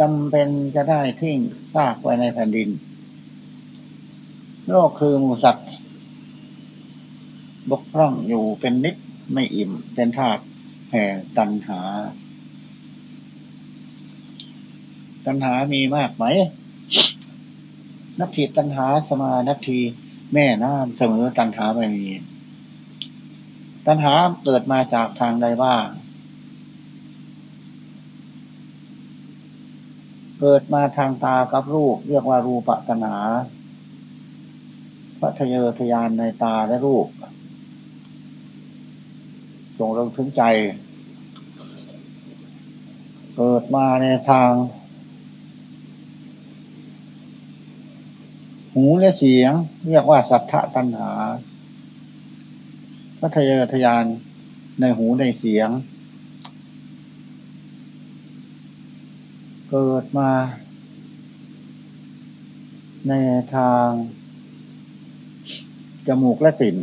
จำเป็นจะได้ทิ้งซากไว้ในแผ่นดิน โลกคือมูสัตว์บกพร่องอยู่เป็นนิดไม่อิ่ม เป็นธาตุแห่งตัณหา ตัณหามีมากไหม นักทีตัณหาสมานักทีแม่น้ำเสมอตัณหาไม่มี ตัณหาเกิดมาจากทางใดบ้าง เกิดมาทางตากับรูป เรียกว่ารูปตัณหาพระทะเยอทยานในตาและรูปส่งลงถึงใจ เกิดมาในทาง หูและเสียง เรียกว่าสัทธะตัณหาพระทะเยอทยานในหูในเสียง เกิดมา ในทาง จมูกและติ่น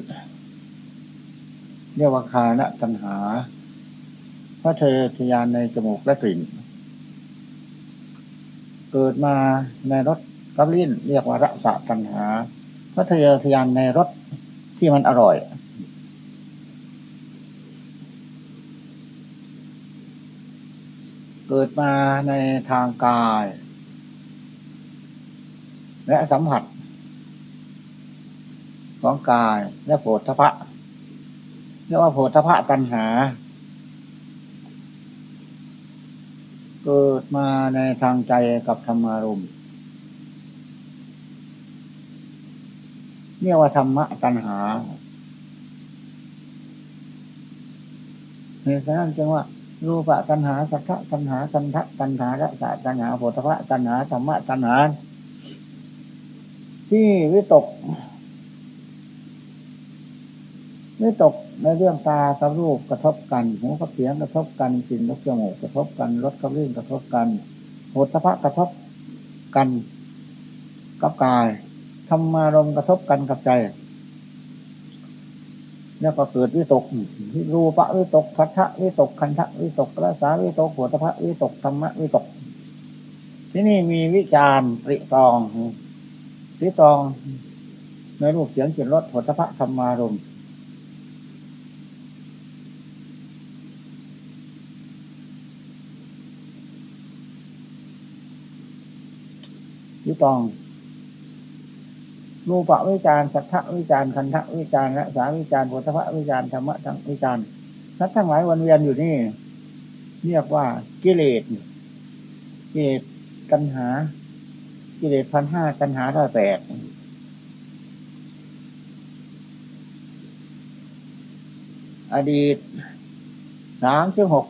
เรียกว่าคานะตัณหา พระเททยานในจมูกและกลิ่น เกิดมาในรสกับลิ้นเรียกว่าระสะตัณหา พระเททยานในรสที่มันอร่อย เกิดมาในทางกาย และสัมผัส ของกายและโผฏฐะเรียกว่าโพธพะตัณหา เกิดมาในทางใจกับธรรมารมณ์เรียกว่าธรรมะตัณหาเหตุนั้นจึงว่า รูปะตัณหาสัทธะตัณหาสันทะตัณหาละสะตัณหาโพธพะตัณหาธรรมะตัณหา ที่วิตกวิตกในเรื่องตากับรูปกระทบกันหูกับเสียงกระทบกันกลิ่นกับจมูกกระทบกันรสกับรื่นกระทบกันโหตพะกระทบกัน กับกายธรรมารมกระทบกันกับใจ แล้วก็เกิดวิตกรูปะวิตกพัทธะวิตกคันทะวิตกระสาวิตกโหตะพะวิตกธรรมะวิตก ที่นี่มีวิจารริตองริตองในรูปเสียงกลิ่นรสโหตพะธรรมารมณ์วิตอง รูปะวิจารสัทธะวิจารคันทะวิจารละสาวิจารพุทธะวิจารธรรมะทั้งวิจารสัตทั้งหลายวนเวียนอยู่นี่ เรียกว่ากิเลสกิเลสตัณหา กิเลสพันห้าตัณหาร้อยแปดอดีตสามสิบหก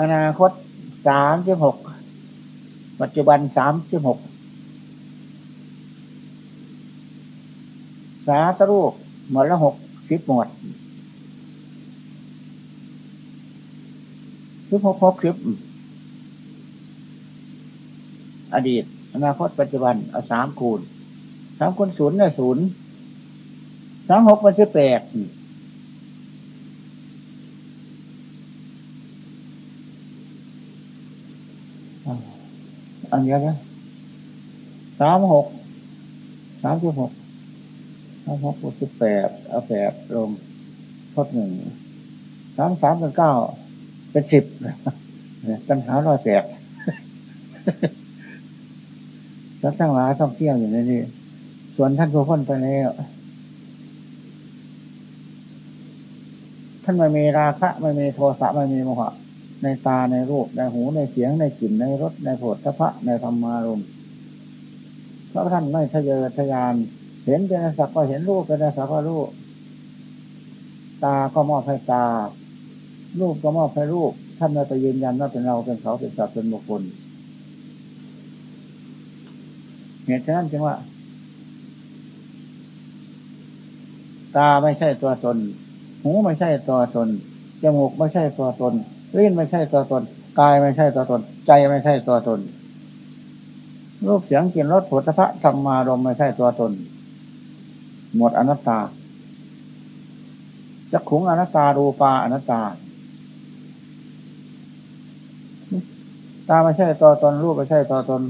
อนาคตสามสิบหกปัจจุบันสามสิบหก สาตรูปหมดละหกสิบหมดสิบหกหกสิบอดีต อนาคตปัจจุบันเอาสามคูณสามคูณศูนย์เนี่ยศูนย์สามหกมันสิบแปดอันนี้นะสามหกสามสิบหก สามหกสิบแปดเอาแปดลงทดหนึ่งสามสามเป็นเก้าเป็นสิบตัณหาร้อยแปดแล้วทั้งหลายต้องเที่ยวอยู่ในนี้ส่วนท่านผู้พ้นไปแล้วท่านไม่มีราคะไม่มีโทสะไม่มีโมหะ ในตาในรูป ในหูในเสียงในกลิ่นในรสในโผฏฐะในธรรมารมเพราะท่านไม่ทะเยอทะยาน ห็นเป็นสักก็เห็นรูปเป็นสักก็รูป ตาก็มอบให้ตา รูปก็มอบให้รูปท่านไม่ไปยืนยันว่าเป็นเราเป็นเขาเป็นสัตว์เป็นบุคคลเหตุฉะนั้นจึงว่า ตาไม่ใช่ตัวตน หูไม่ใช่ตัวตนจมูกไม่ใช่ตัวตนลิ้นไม่ใช่ตัวตนกายไม่ใช่ตัวตน ใจไม่ใช่ตัวตน รูปเสียงกลิ่นรสผลิภัณฑ์ธรรมารมไม่ใช่ตัวตน หมดอนัตตาจักขุงอนัตตารูปาอนัตตา ตาไม่ใช่ตัวตนรูปไม่ใช่ตัวตน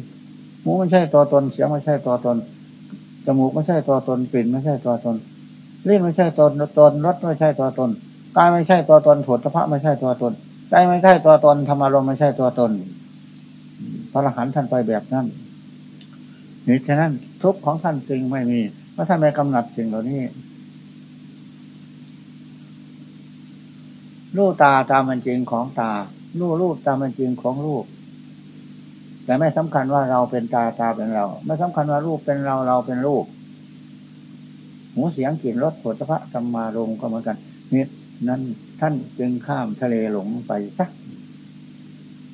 หูไม่ใช่ตัวตนเสียงไม่ใช่ตัวตนจมูกไม่ใช่ตัวตนกลิ่นไม่ใช่ตัวตนลิ้นไม่ใช่ตัวตนรสไม่ใช่ตัวตนกายไม่ใช่ตัวตนผลพระไม่ใช่ตัวตนใจไม่ใช่ตัวตนธรรมารมไม่ใช่ตัวตน พระอรหันต์ท่านไปแบบนั้นเหตุฉะนั้นทุกของท่านจึงไม่มี เพราะท่านไม่กำหนัดสิ่งเหล่านี้รูปตาตามมันจริงของตารูปรูปตามมันจริงของรูป แต่ไม่สำคัญว่าเราเป็นตาตาเป็นเรา ไม่สำคัญว่ารูปเป็นเราเราเป็นรูปหูเสียงกลิ่นรสผลพระธรรมารมก็เหมือนกันนี่นั้นท่านจึงข้ามทะเลหลงไปสัก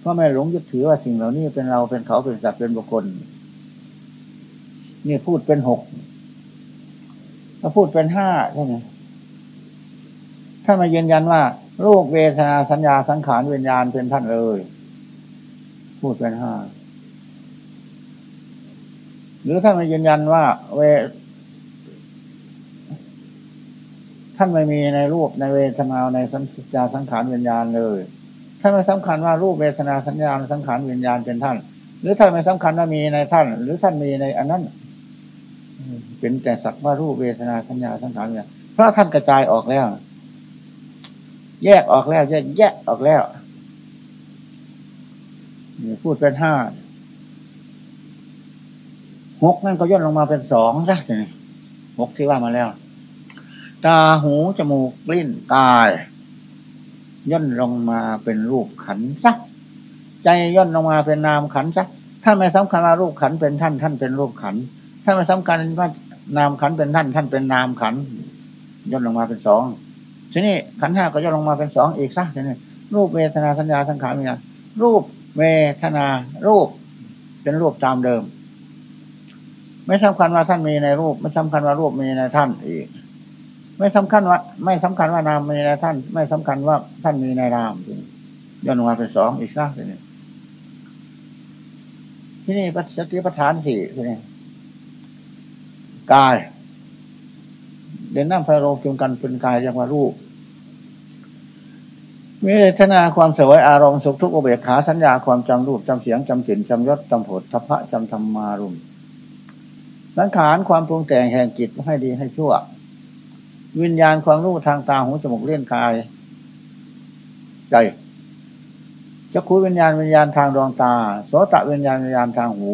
เพราะไม่หลงยึดถือว่าสิ่งเหล่านี้เป็นเราเป็นเขาเป็นสัตว์เป็นบุคคล นี่พูดเป็นหก ถ้าพูดเป็นห้าใช่ไหมถ้ามายืนยันว่ารูปเวทนาสัญญาสังขารวิญญาณเป็นท่านเลย พูดเป็นห้าหรือท่านมายืนยันว่า เว ท่านไม่มีในรูปในเวทนาในสัญญาสังขารวิญญาณเลยท่านไม่สำคัญว่ารูปเวทนาสัญญาสังขารวิญญาณเป็นท่าน หรือท่านไม่สำคัญว่ามีในท่าน หรือท่านมีในอันนั้น เป็นแต่สักว่ารูปเวทนาสัญญาสังขารเนี่ยพระท่านกระจายออกแล้ว แยกออกแล้วแยกแยกออกแล้วพูดเป็นห้าหกนั่นก็ย่นลงมาเป็นสองซะหกที่ว่ามาแล้ว ตาหูจมูกลิ้นกาย ย่นลงมาเป็นรูปขันซักใจย่นลงมาเป็นนามขันซักถ้าไม่สำคัญว่ารูปขันเป็นท่านท่านเป็นรูปขัน ถ้าไม่สำคัญว่านามขันเป็นท่าน ท่านเป็นนามขันย่นลงมาเป็นสองทีนี้ขันห้าก็ย่นลงมาเป็นสองอีกซักทีนี้รูปเวทนาสัญญาสังขารมีนะรูปเวทนา รูป เป็นรูปตามเดิม ไม่สำคัญว่าท่านมีในรูป ไม่สำคัญว่ารูปมีในท่านอีก ไม่สำคัญว่า ไม่สำคัญว่านามมีในท่าน ไม่สำคัญว่าท่านมีในนามย่นลงมาเป็นสองอีกสักทีนี้ที่นี่ปสติปฐานสี่ที่นี่ กาย เด่นน้ำพระโลจุกันเป็นกายเรียกว่ารูปเวทนาความสวยอารมณ์สุขทุกข์อุเบกขาสัญญาความจำรูปจำเสียงจำกลิ่นจำยศจำผลทัพพะจำธรรมารุมสังขารความปรุงแต่งแห่งจิตให้ดีให้ชั่ว วิญญาณความรู้ทางตาหูจมูกเลี้ยงกายใจจักขูวิญญาณวิญญาณทางดวงตาโสตะวิญญาณวิญญาณทางหู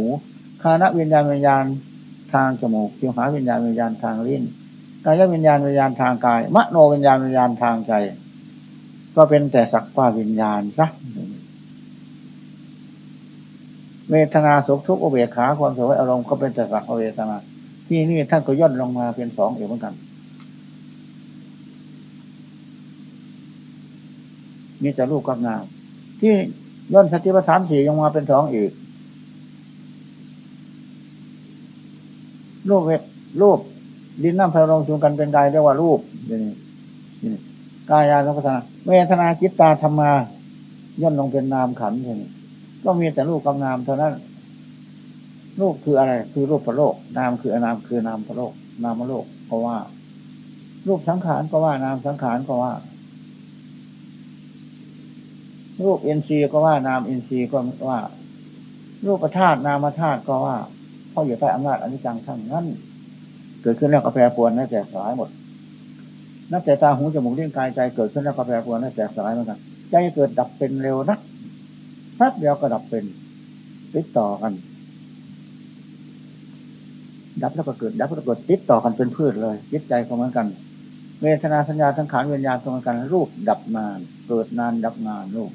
คานะวิญญาณวิญญาณ ทางจมูกคิวหาวิญญาณวิญญาณทางลิ้นกายวิญญาณวิญญาณทางกาย มโนวิญญาณวิญญาณทางใจ ก็เป็นแต่สักว่าวิญญาณซะเวทนาสุขทุกข์อุเบกขาความสวยอารมณ์ก็เป็นแต่สักเวทนา ที่นี่ท่านก็ย่นลงมาเป็นสองอีกเหมือนกันมีแต่รูปกับนามที่ย่นสติปัฏฐานสี่ยังมาเป็นสองอีก รูปรูป ดินน้ำไฟลงจูงกันเป็นกายเรียกว่ารูปนี่กายานุปัฏนาเวทนาจิตตาธรรมาย่นลงเป็นนามขันเองก็มีแต่รูปกับนามเท่านั้นรูปคืออะไร คือรูปประโลก นามคืออนามคือนามประโลก นามประโลกก็ว่า รูปสังขารก็ว่านามสังขารก็ว่า รูปเอ็นซีก็ว่านามเอ็นซีก็ว่า รูปธาตุนามธาตุก็ว่า เขาอยู่ใต้อำนาจอนิจจังทั้งนั้น เกิดขึ้นแล้วก็แปรปรวนน่าแตกสลายหมดนับแต่ตาหูจมูกเลี้ยงกายใจเกิดขึ้นแล้วก็แปรปรวนน่าแตกสลายเหมือนกันใจเกิดดับเป็นเร็วนักแป๊บเดียวก็ดับเป็นติดต่อกัน ดับแล้วก็เกิดดับแล้วก็เกิดติดต่อกันเป็นพืชเลยจิตใจก็เหมือนกัน เวทนาสัญญาสังขารวิญญาณก็เหมือนกัน รูปดับนาน เกิดนานดับนานรูป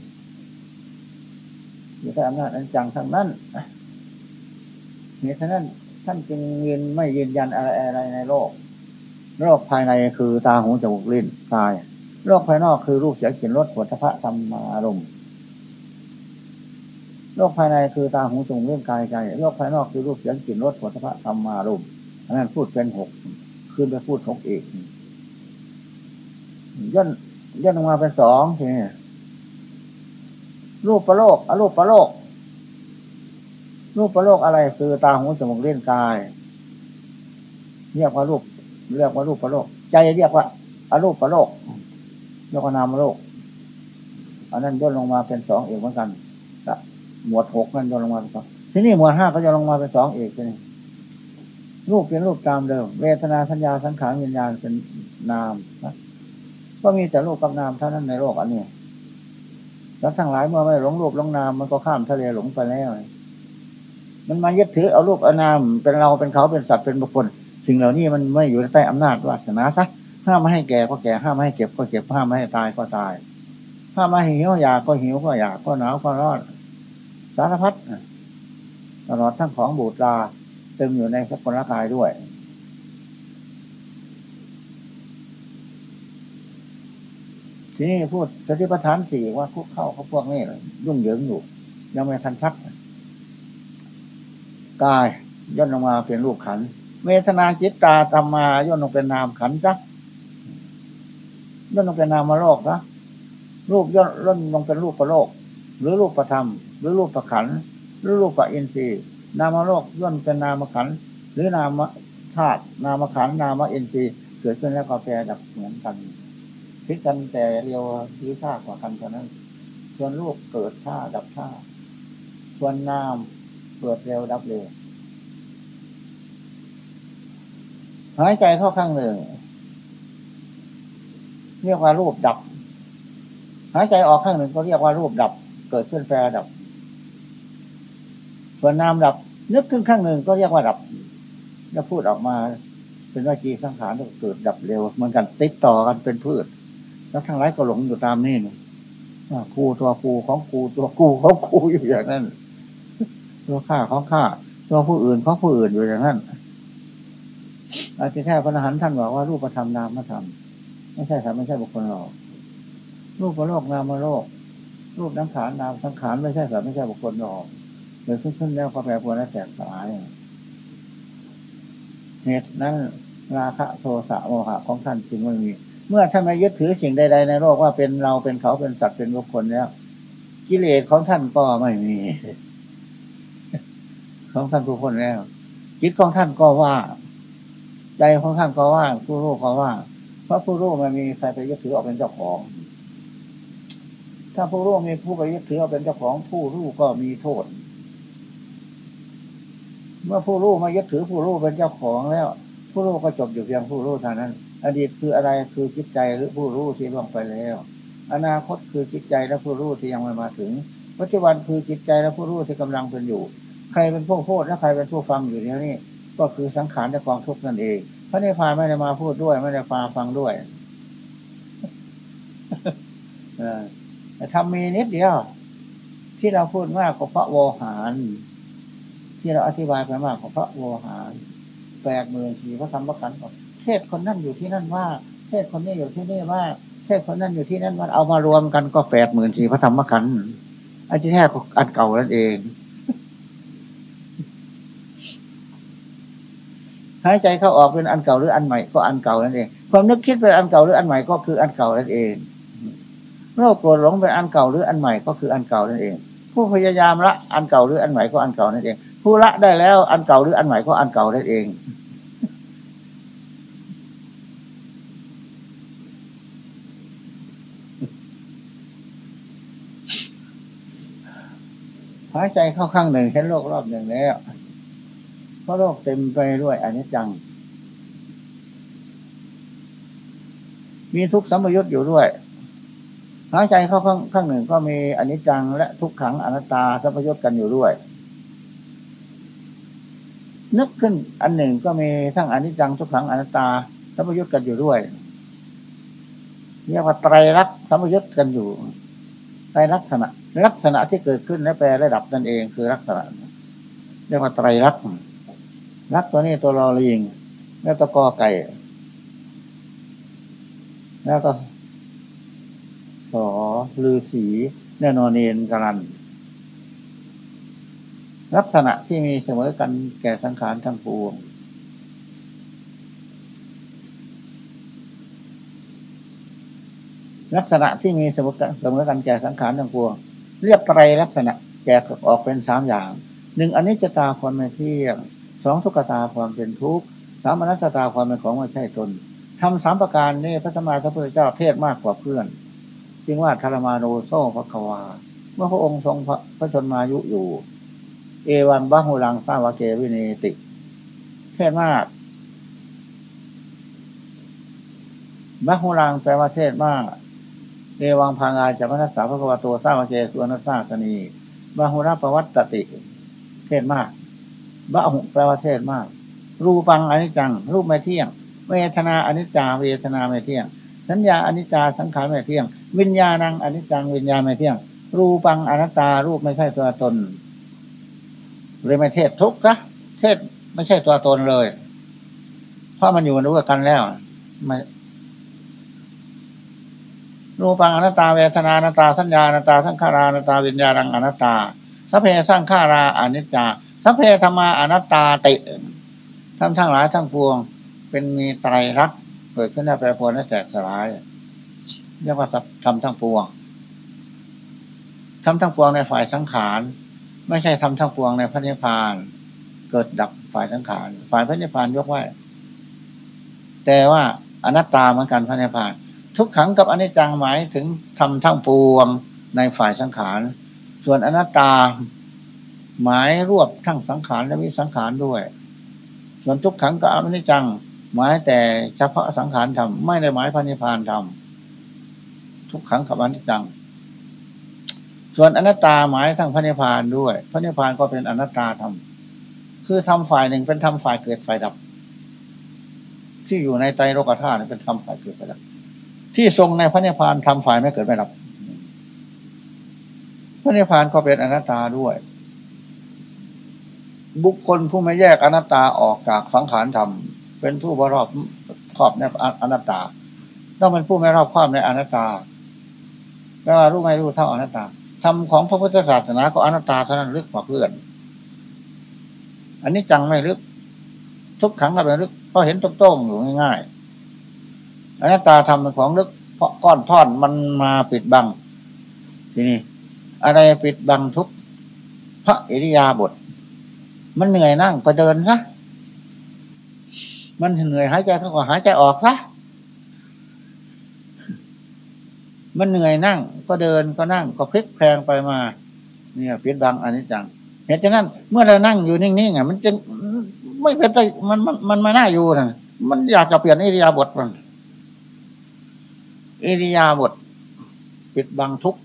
อยู่ใต้อำนาจอันจังทั้งนั้น เหตุฉะนั้นท่านจึงยืนไม่ยืนยันอะไรอะไรในโลก โลกภายในคือตาหูจมูกลิ้นกาย โลกภายนอกคือรูปเสียงกลิ่นรสผลพระธรรมอารมณ์โลกภายในคือตาหูจมูกลิ้นกายใจ โลกภายนอกคือรูปเสียงกลิ่นรสผลพระธรรมอารมณ์อันนั้นพูดเป็นหกขึ้นไปพูดหกเอกย่นย่นลงมาเป็นสองทีนี้รูปประโลกอรูปประโลก รูปประโลกอะไรคือตาหูจมูกเล่นกาย เรียกว่ารูปเรียกว่ารูปประโลก ใจเรียกว่าอารูปประโลกเรียกว่านามโลกอันนั้นย่นลงมาเป็นสองเอกเหมือนกันหมวดหกนั่นจะลงมาเป็นสองทีนี้หมวดห้าก็จะลงมาเป็นสองเอกเลยรูปเป็นรูปตามเดิม เวทนาสัญญาสังขารวิญญาณเป็นนามก็มีแต่รูปกับนามเท่านั้นในโลกอันนี้แล้วทั้งหลายเมื่อไม่หลงรูปหลงนามมันก็ข้ามทะเลหลงไปแล้ว มันมายึดถือเอารูปเอานามเป็นเราเป็นเขาเป็นสัตว์เป็นบุคคล สิ่งเหล่านี้มันไม่อยู่ใต้อำนาจวาสนาซะห้ามไม่ให้แก่ก็แก่ห้ามไม่ให้เก็บก็เก็บห้ามไม่ให้ตายก็ตายห้ามไม่ให้หิวอยากก็หิวก็อยากก็หนาวก็ร้อนสารพัดตลอดทั้งของบูตราเต็มอยู่ในสกุลกายด้วยทีนี้พูดสติปัฏฐานสี่ว่าคุกเข้าเขาพวกนี้ยุ่งเหยิงอยู่ ยังไม่ทันชัก กายย่นลงมาเป็นรูปขันเวทนาจิตตาธรรมาย่นลงเป็นนามขันจ้ะย่นลงเป็นนามโลกนะรูปย่นย่นลงเป็นรูปประโลก หรือรูปประธรรม หรือรูปประขันหรือรูปประอินทรีย์ นามโลกย่นเป็นนามขันหรือนามธาตุนามขันนามอินทรีย์เกิดขึ้นแล้วก็แปรดับเหมือนกันพิกันแต่เรียวรือชากว่ากันเท่านั้น ส่วนรูปเกิดชาดับชาส่วนนาม เกิดเร็วดับเร็วหายใจเข้าข้างหนึ่งเรียกว่ารูปดับ หายใจออกข้างหนึ่งก็เรียกว่ารูปดับ เกิดขึ้นแปรดับ ส่วนนามดับ นึกขึ้นข้างหนึ่งก็เรียกว่าดับ แล้วพูดออกมา เป็นว่าจีสังขารเกิดดับเร็วเหมือนกันติดต่อกันเป็นพืช แล้วทั้งหลายก็หลงอยู่ตามนี่นี่ครูตัวครูของครูตัวครูของครูอยู่อย่างนั้น ตัวข้าของข้าตัวผู้อื่นของผู้อื่นอยู่อย่างนั้นอาจจะแค่พระอรหันต์ท่านบอกว่ารูปธรรมนามธรรมไม่ใช่ครับไม่ใช่บุคคลหรอกรูปโลกนามโลก รูปนังขานนามสังขารไม่ใช่ครับไม่ใช่บุคคลหรอกเดี๋ยวขึ้นขึ้นแล้วก็แปรปรวนและแตกสลายเหตุนั้นราคะโทสะโมหะของท่านจึงไม่มี เมื่อท่านไม่ยึดถือสิ่งใด ๆ ในโลกว่าเป็นเราเป็นเขาเป็นสัตว์เป็นบุคคลแล้วกิเลสของท่านก็ไม่มี ของท่านทุกคนแล้ว จิตของท่านก็ว่า ใจของท่านก็ว่างผู้รู้ก็ว่างเพราะผู้รู้มันมีใครไปยึดถือเอาเป็นเจ้าของ ถ้าผู้รู้มีผู้ไปยึดถือเอาเป็นเจ้าของ ผู้รู้ก็มีโทษ เมื่อผู้รู้มายึดถือผู้รู้เป็นเจ้าของแล้ว ผู้รู้ก็จบอยู่เพียงผู้รู้เท่านั้น อดีตคืออะไรคือจิตใจหรือผู้รู้ที่ล่วงไปแล้ว อนาคตคือจิตใจและผู้รู้ที่ยังไม่มาถึงปัจจุบันคือจิตใจและผู้รู้ที่กำลังเป็นอยู่ รเป็นผู้พูดและใครเป็นผู้ฟังอยู่นี้ก็คือสังขารและกองทุกข์นั่นเองพระนิพพานไม่ได้มาพูดด้วย ไม่ได้ฟังฟังด้วยแต่ทำมีนิดเดียว ที่เราพูดมากกว่าพระโวหาร ที่เราอธิบายไปมากกว่าพระโวหารแปดหมื่นสี่พระธรรมกันเทศคนนั่นอยู่ที่นั่นว่าเทศคนนี้อยู่ที่นี่ว่าเทศคนนั่นอยู่ที่นั่นว่าเอามารวมกันก็แปดหมื่นสี่พระธรรมกันอันที่แท้อันเก่านั่นเอง หายใจเข้าออกเป็นอันเก่าหรืออันใหม่ก็อันเก่านั่นเอง ความนึกคิดเป็นอันเก่าหรืออันใหม่ก็คืออันเก่านั่นเองโรคโกรธหลงเป็นอันเก่าหรืออันใหม่ก็คืออันเก่านั่นเอง ผู้พยายามละอันเก่าหรืออันใหม่ก็อันเก่านั่นเอง ผู้ละได้แล้วอันเก่าหรืออันใหม่ก็อันเก่านั่นเองหายใจเข้าข้างหนึ่งเห็นโลกรอบหนึ่งแล้ว เพราะโลกเต็มไปด้วยอนิจจัง มีทุกสัมยุตอยู่ด้วยหายใจเข้าข้างข้างหนึ่งก็มีอนิจจังและทุกขังอนัตตาสัมยุตกันอยู่ด้วย นึกขึ้นอันหนึ่งก็มีทั้งอนิจจังทุกขังอนัตตาสัมยุตกันอยู่ด้วยเรียกว่าไตรลักษณ์สัมยุตกันอยู่ไตรลักษณะ ลักษณะที่เกิดขึ้นและแปลระดับนั่นเองคือลักษณะเรียกว่าไตรลักษณ์ รักตัวนี้ตัวรอลิงแล้วตัวกอไก่ แล้วก็สอลือสีแน่นอนเนนกรัน ลักษณะที่มีเสมอกันแก่สังขารทั้งปวงลักษณะที่มีเสมอกันเสมอกันแก่สังขารทั้งปวงเรียกไตรลักษณะแกออกเป็นสามอย่าง หนึ่งอันนี้จะตาคนไม่เที่ยง สองทุกตาความเป็นทุกข์สามอนัตตาความเป็นของไม่ใช่ตนทำสามประการนี้พระสมมาพระพุทธเจ้าเทศมากกว่าเพื่อน จึงว่าธรรมาโนโซพระควา เมื่อพระองค์ทรงพระชนมายุอยู่ เอวันบาหูลังสาวเกวินีติ เทศมากบาหูลังแปลว่าเทศมากเอวังพังอาจะพัฒสาพระกวาตัวสาวเกสุวรรณสาสนีบาหูราประวัตติ เทศมาก บ้าหุแปลว่าเทศมาก รูปังอนิจจัง รูปไม่เที่ยง เวทนาอนิจจาเวทนาไม่เที่ยง สัญญาอนิจจาสังขารไม่เที่ยง วิญญาณังอนิจจังวิญญาณไม่เที่ยง รูปังอนัตตารูปไม่ใช่ตัวตนเลยไม่เทศทุกข์นะเทศไม่ใช่ตัวตนเลย เพราะมันอยู่ด้วยกันแล้วไม่รูปังอนัตตาเวทนาอนัตตาสัญญาอนัตตาสังขารานัตตาวิญญาณังอนัตตาสัพเพสร้างขาราอนิจจา สัพเพธรรมาอนัตตาติทั้งทั้งหลายทั้งปวง เป็นมีไตรรักเกิดขึ้นในแปรปรวนและแตกสลายเรียกว่าทำทั้งปวงทำทั้งปวงในฝ่ายสังขารไม่ใช่ทำทั้งปวงในพระนิพพาน เกิดดับฝ่ายสังขารฝ่ายพระนิพพานยกไว้ แต่ว่าอนัตตาเหมือนกันพระนิพพาน ทุกขังกับอนิจจังหมายถึงทำทั้งปวงในฝ่ายสังขารส่วนอนัตตา หมายรวบทั้งสังขารและวิสังขารด้วย ส่วนทุกขังกับอนิจจัง หมายแต่เฉพาะสังขารทำไม่ได้หมายพระนิพพานทำทุกขังกับอนิจจัง ส่วนอนัตตาหมายทั้งพระนิพพานด้วย พระนิพพานก็เป็นอนัตตาธรรมคือทำฝ่ายหนึ่งเป็นทำฝ่ายเกิดฝ่ายดับ ที่อยู่ในใจโลกธาตุเป็นทำฝ่ายเกิดฝ่ายดับ ที่ทรงในพระนิพพานทำฝ่ายไม่เกิดไม่ดับ พระนิพพานก็เป็นอนัตตาด้วย บุคคลผู้ไม่แยกอนัตตาออกจากสังขารธรรม เป็นผู้บรอบครอบในอนัตตาต้องเป็นผู้ไม่รอบครอบในอนัตตาแปลว่ารู้ไม่รู้เท่าอนัตตาธรรมของพระพุทธศาสนาก็อนัตตาเท่านั้นลึกกว่าเพื่อน อันนี้จังไม่ลึก ทุกขังก็เป็นลึกเพราะเห็นต้โต้งอยู่ง่ายๆอนัตตาทำเป็นของลึก เพราะก้อนท่อนมันมาปิดบัง ทีนี้อะไรปิดบังทุกพระอิริยาบถ มันเหนื่อยนั่งก็เดินซะมันเหนื่อยหายใจเขาก็หายใจออกซะมันเหนื่อยนั่ง ก็เดินก็นั่งก็พลิกแพลงไปมา เนี่ยเปิดบังอันนี้จังเหตุฉะนั้น เมื่อเรานั่งอยู่นิ่งๆอะมันจะไม่เป็นไรมันมันมันมาหน้าอยู่นะมันอยากจะเปลี่ยนอิริยาบถมันอิริยาบถปิดบังทุก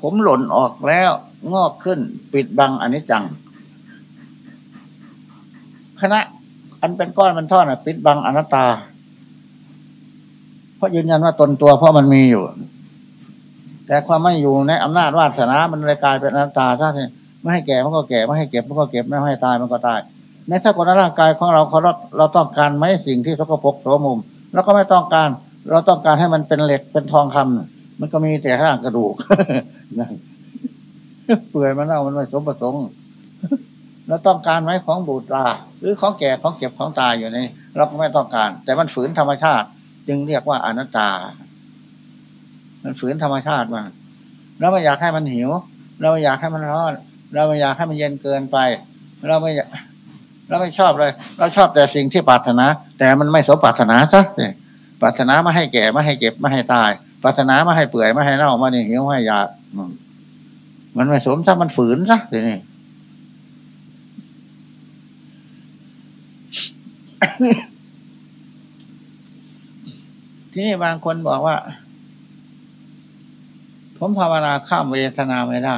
ผมหล่นออกแล้วงอกขึ้นปิดบังอันนี้จัง คณะ อันเป็นก้อนมันท่อนะปิดบังอนัตตา เพราะยืนยันว่าตนตัวเพราะมันมีอยู่ แต่ความไม่อยู่ในอำนาจวาสนา มันเลยกลายเป็นอนัตตาใช่ไหมไม่ให้แก่มันก็แก่ไม่ให้เก็บมันก็เก็บไม่ให้ตายมันก็ตาย ในถ้าคนร่างกายของเราเขาเราต้องการไหมสิ่งที่สกปรกโสมุม แล้วก็ไม่ต้องการ เราต้องการให้มันเป็นเหล็กเป็นทองคำ มันก็มีแต่ร่างกระดูกเปื่อยมันเอามันไม่สมประสงค์เราต้องการไหมของบูตราหรือของแก่ของเก็บของตายอยู่ในเราก็ไม่ต้องการ แต่มันฝืนธรรมชาติ จึงเรียกว่าอนัตตา มันฝืนธรรมชาติมาเราไม่อยากให้มันหิว เราไม่อยากให้มันร้อน เราไม่อยากให้มันเย็นเกินไป เราไม่อยากเราไม่ชอบเลย เราชอบแต่สิ่งที่ปรารถนา แต่มันไม่สมปรารถนาซะปรารถนาไม่ให้แก่ไม่ให้เก็บไม่ให้ตาย ปรารถนาไม่ให้เปื่อยไม่ให้เน่าไม่ให้หิวไม่ให้ยามันไม่สมซะมันฝืนซะทีนี้ทีนี้บางคนบอกว่า ผมภาวนาข้ามเวทนาไม่ได้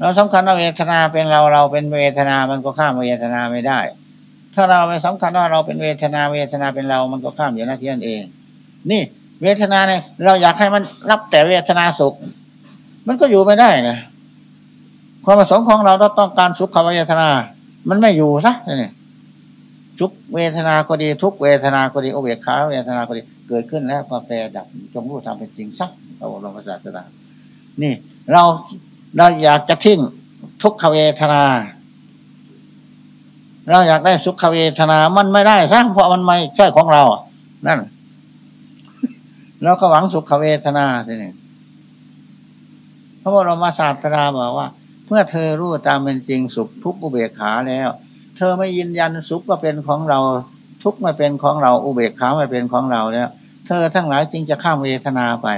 เราสำคัญว่าเวทนาเป็นเราเราเป็นเวทนามันก็ข้ามเวทนาไม่ได้ ถ้าเราไม่สำคัญว่าเราเป็นเวทนาเวทนาเป็นเรา มันก็ข้ามอยู่หน้าที่นั่นเอง นี่ เวทนาเนี่ยเราอยากให้มันรับแต่เวทนาสุข มันก็อยู่ไม่ได้นะความประสงค์ของเราเราต้องการสุขเวทนา มันไม่อยู่ซะนี่ทุกเวทนาก็ดีทุกเวทนาก็ดีโอเบกขาเวทนาก็ดีเกิดขึ้นแล้วก็แปรดับจงรู้ทำเป็นจริงสักเราลงภาษาตานี่ เราเราอยากจะทิ้งทุกขเวทนา เราอยากได้สุขเวทนา มันไม่ได้ซะเพราะมันไม่ใช่ของเรา นั่นเราก็หวังสุขเวทนาทีนี้พระบรมศาสดาบอกว่า เมื่อเธอรู้ตามเป็นจริงสุขทุกอุเบกขาแล้ว เธอไม่ยืนยันสุขก็เป็นของเรา ทุกข์ไม่เป็นของเรา อุเบกขาไม่เป็นของเราเนี่ยเธอทั้งหลายจึงจะข้ามเวทนาไป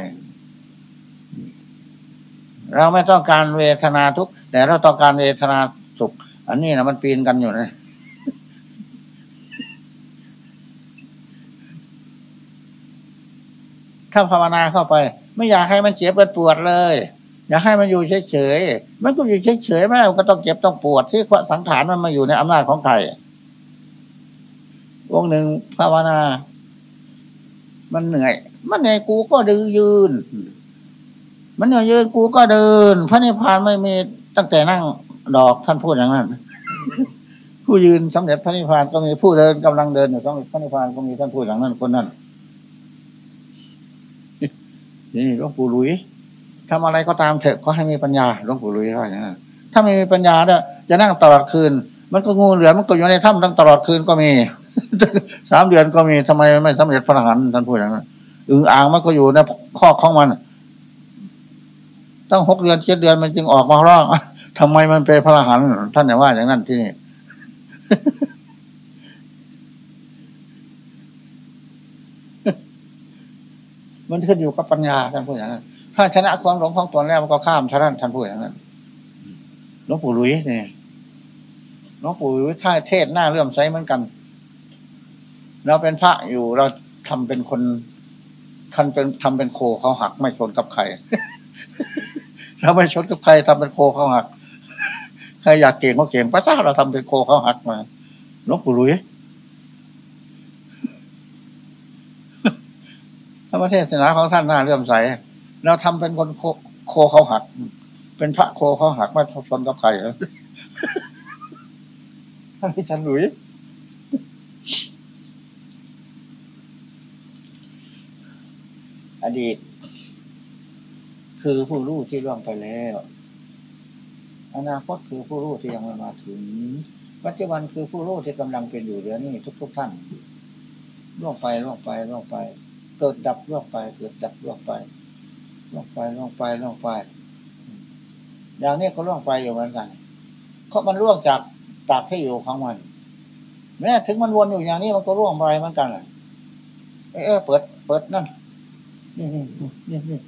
เราไม่ต้องการเวทนาทุกแต่เราต้องการเวทนาสุข อันนี้นะมันปีนกันอยู่นะ ถ้าภาวนาเข้าไป ไม่อยากให้มันเจ็บปวดเลย อยากให้มันอยู่เฉยๆมันก็อยู่เฉยๆไม่ได้ก็ต้องเจ็บต้องปวดที่สังขารมันมาอยู่ในอำนาจของใครวงหนึ่งภาวนา มันเหนื่อย มันเหนื่อยกูก็ดื้อยืน มันเหนื่อยยืนกูก็เดิน พระนิพพานไม่มีตั้งแต่นั่งดอกท่านพูดอย่างนั้น ผู้ยืนสำเร็จพระนิพพานก็มีผู้เดินกำลังเดินอยู่สำเร็จพระนิพพานก็มีท่านพูดอย่างนั้นคนนั้น นี่หลวงปู่ลุยทำอะไรก็ตามเถอะก็ให้มีปัญญาหลวงปู่ลุยว่าอย่างนั้นถ้าไม่มีปัญญาเนี่ยจะนั่งตลอดคืน มันก็งูเหลือมันก็อยู่ในถ้ำตั้งตลอดคืนก็มีสามเดือนก็มีทำไมไม่สำเร็จพระอรหันต์ท่านพูดอย่างนั้นอึงอ่างมันก็อยู่ในข้อของมันตั้งหกเดือนเจ็ดเดือนมันจึงออกมาร้องทำไมมันเป็นพระอรหันต์ท่านอย่าว่าอย่างนั้นที่นี่ มันขึ้นอยู่กับปัญญาท่านพูดอย่างนั้น ถ้าชนะความหลงของตนแล้วมันก็ข้ามท่านท่านพูดอย่างนั้นหลวงปู่ลุยนี่หลวงปู่ลุยท่าเทศหน้าเลื่อมใสเหมือนกัน เราเป็นพระอยู่เราทำเป็นคนท่านเป็นทำเป็นโคเขาหัก ไม่ชนกับใครเราไม่ชนกับใครทำเป็นโคเขาหักใครอยากเก่งก็เก่งพระเจ้าเราทำเป็นโคเขาหักมาหลวงปู่ลุย ธรรมเทศนาของท่านน่าเลื่อมใส เราทำเป็นคนโคโคเขาหัก เป็นพระโคเขาหักไม่ชนกับใครท่านที่ฉันหลุยอดีต คือผู้รู้ที่ล่วงไปแล้ว อนาคตคือผู้รู้ที่ยังไม่มาถึง ปัจจุบันคือผู้รู้ที่กำลังเป็นอยู่เดี๋ยวนี้ทุก ๆ ท่านล่วงไปล่วงไปล่วงไป เกิดดับล่วงไป เกิดดับล่วงไปล่วงไปล่วงไปล่วงไป อย่างนี้ก็ล่วงไปอยู่เหมือนกันเพราะมันล่วงจากจากที่อยู่ของมันแม้ถึงมันวนอยู่อย่างนี้มันก็ล่วงไปเหมือนกันเออเปิด เปิดนั่นนี่นี่นี่นี่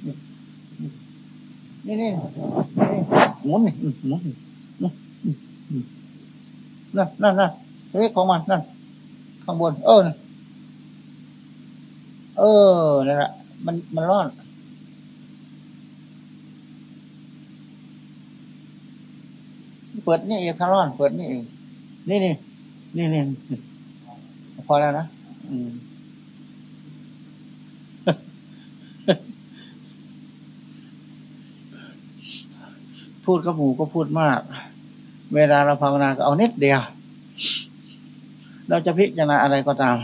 นี่นี่หมุนนี่หมุนนั่นนั่นนั่นเล็กของมันนั่น ข้างบน เออ เออนั่นแหละมันมันร้อน เปิดนี่เองข้างร้อน เปิดนี่เองนี่นี่นี่นี่พอแล้วนะอืมพูดกับหมูก็พูดมาก เวลาเราภาวนาก็เอานิดเดียว เราจะพิจารณาอะไรก็ตาม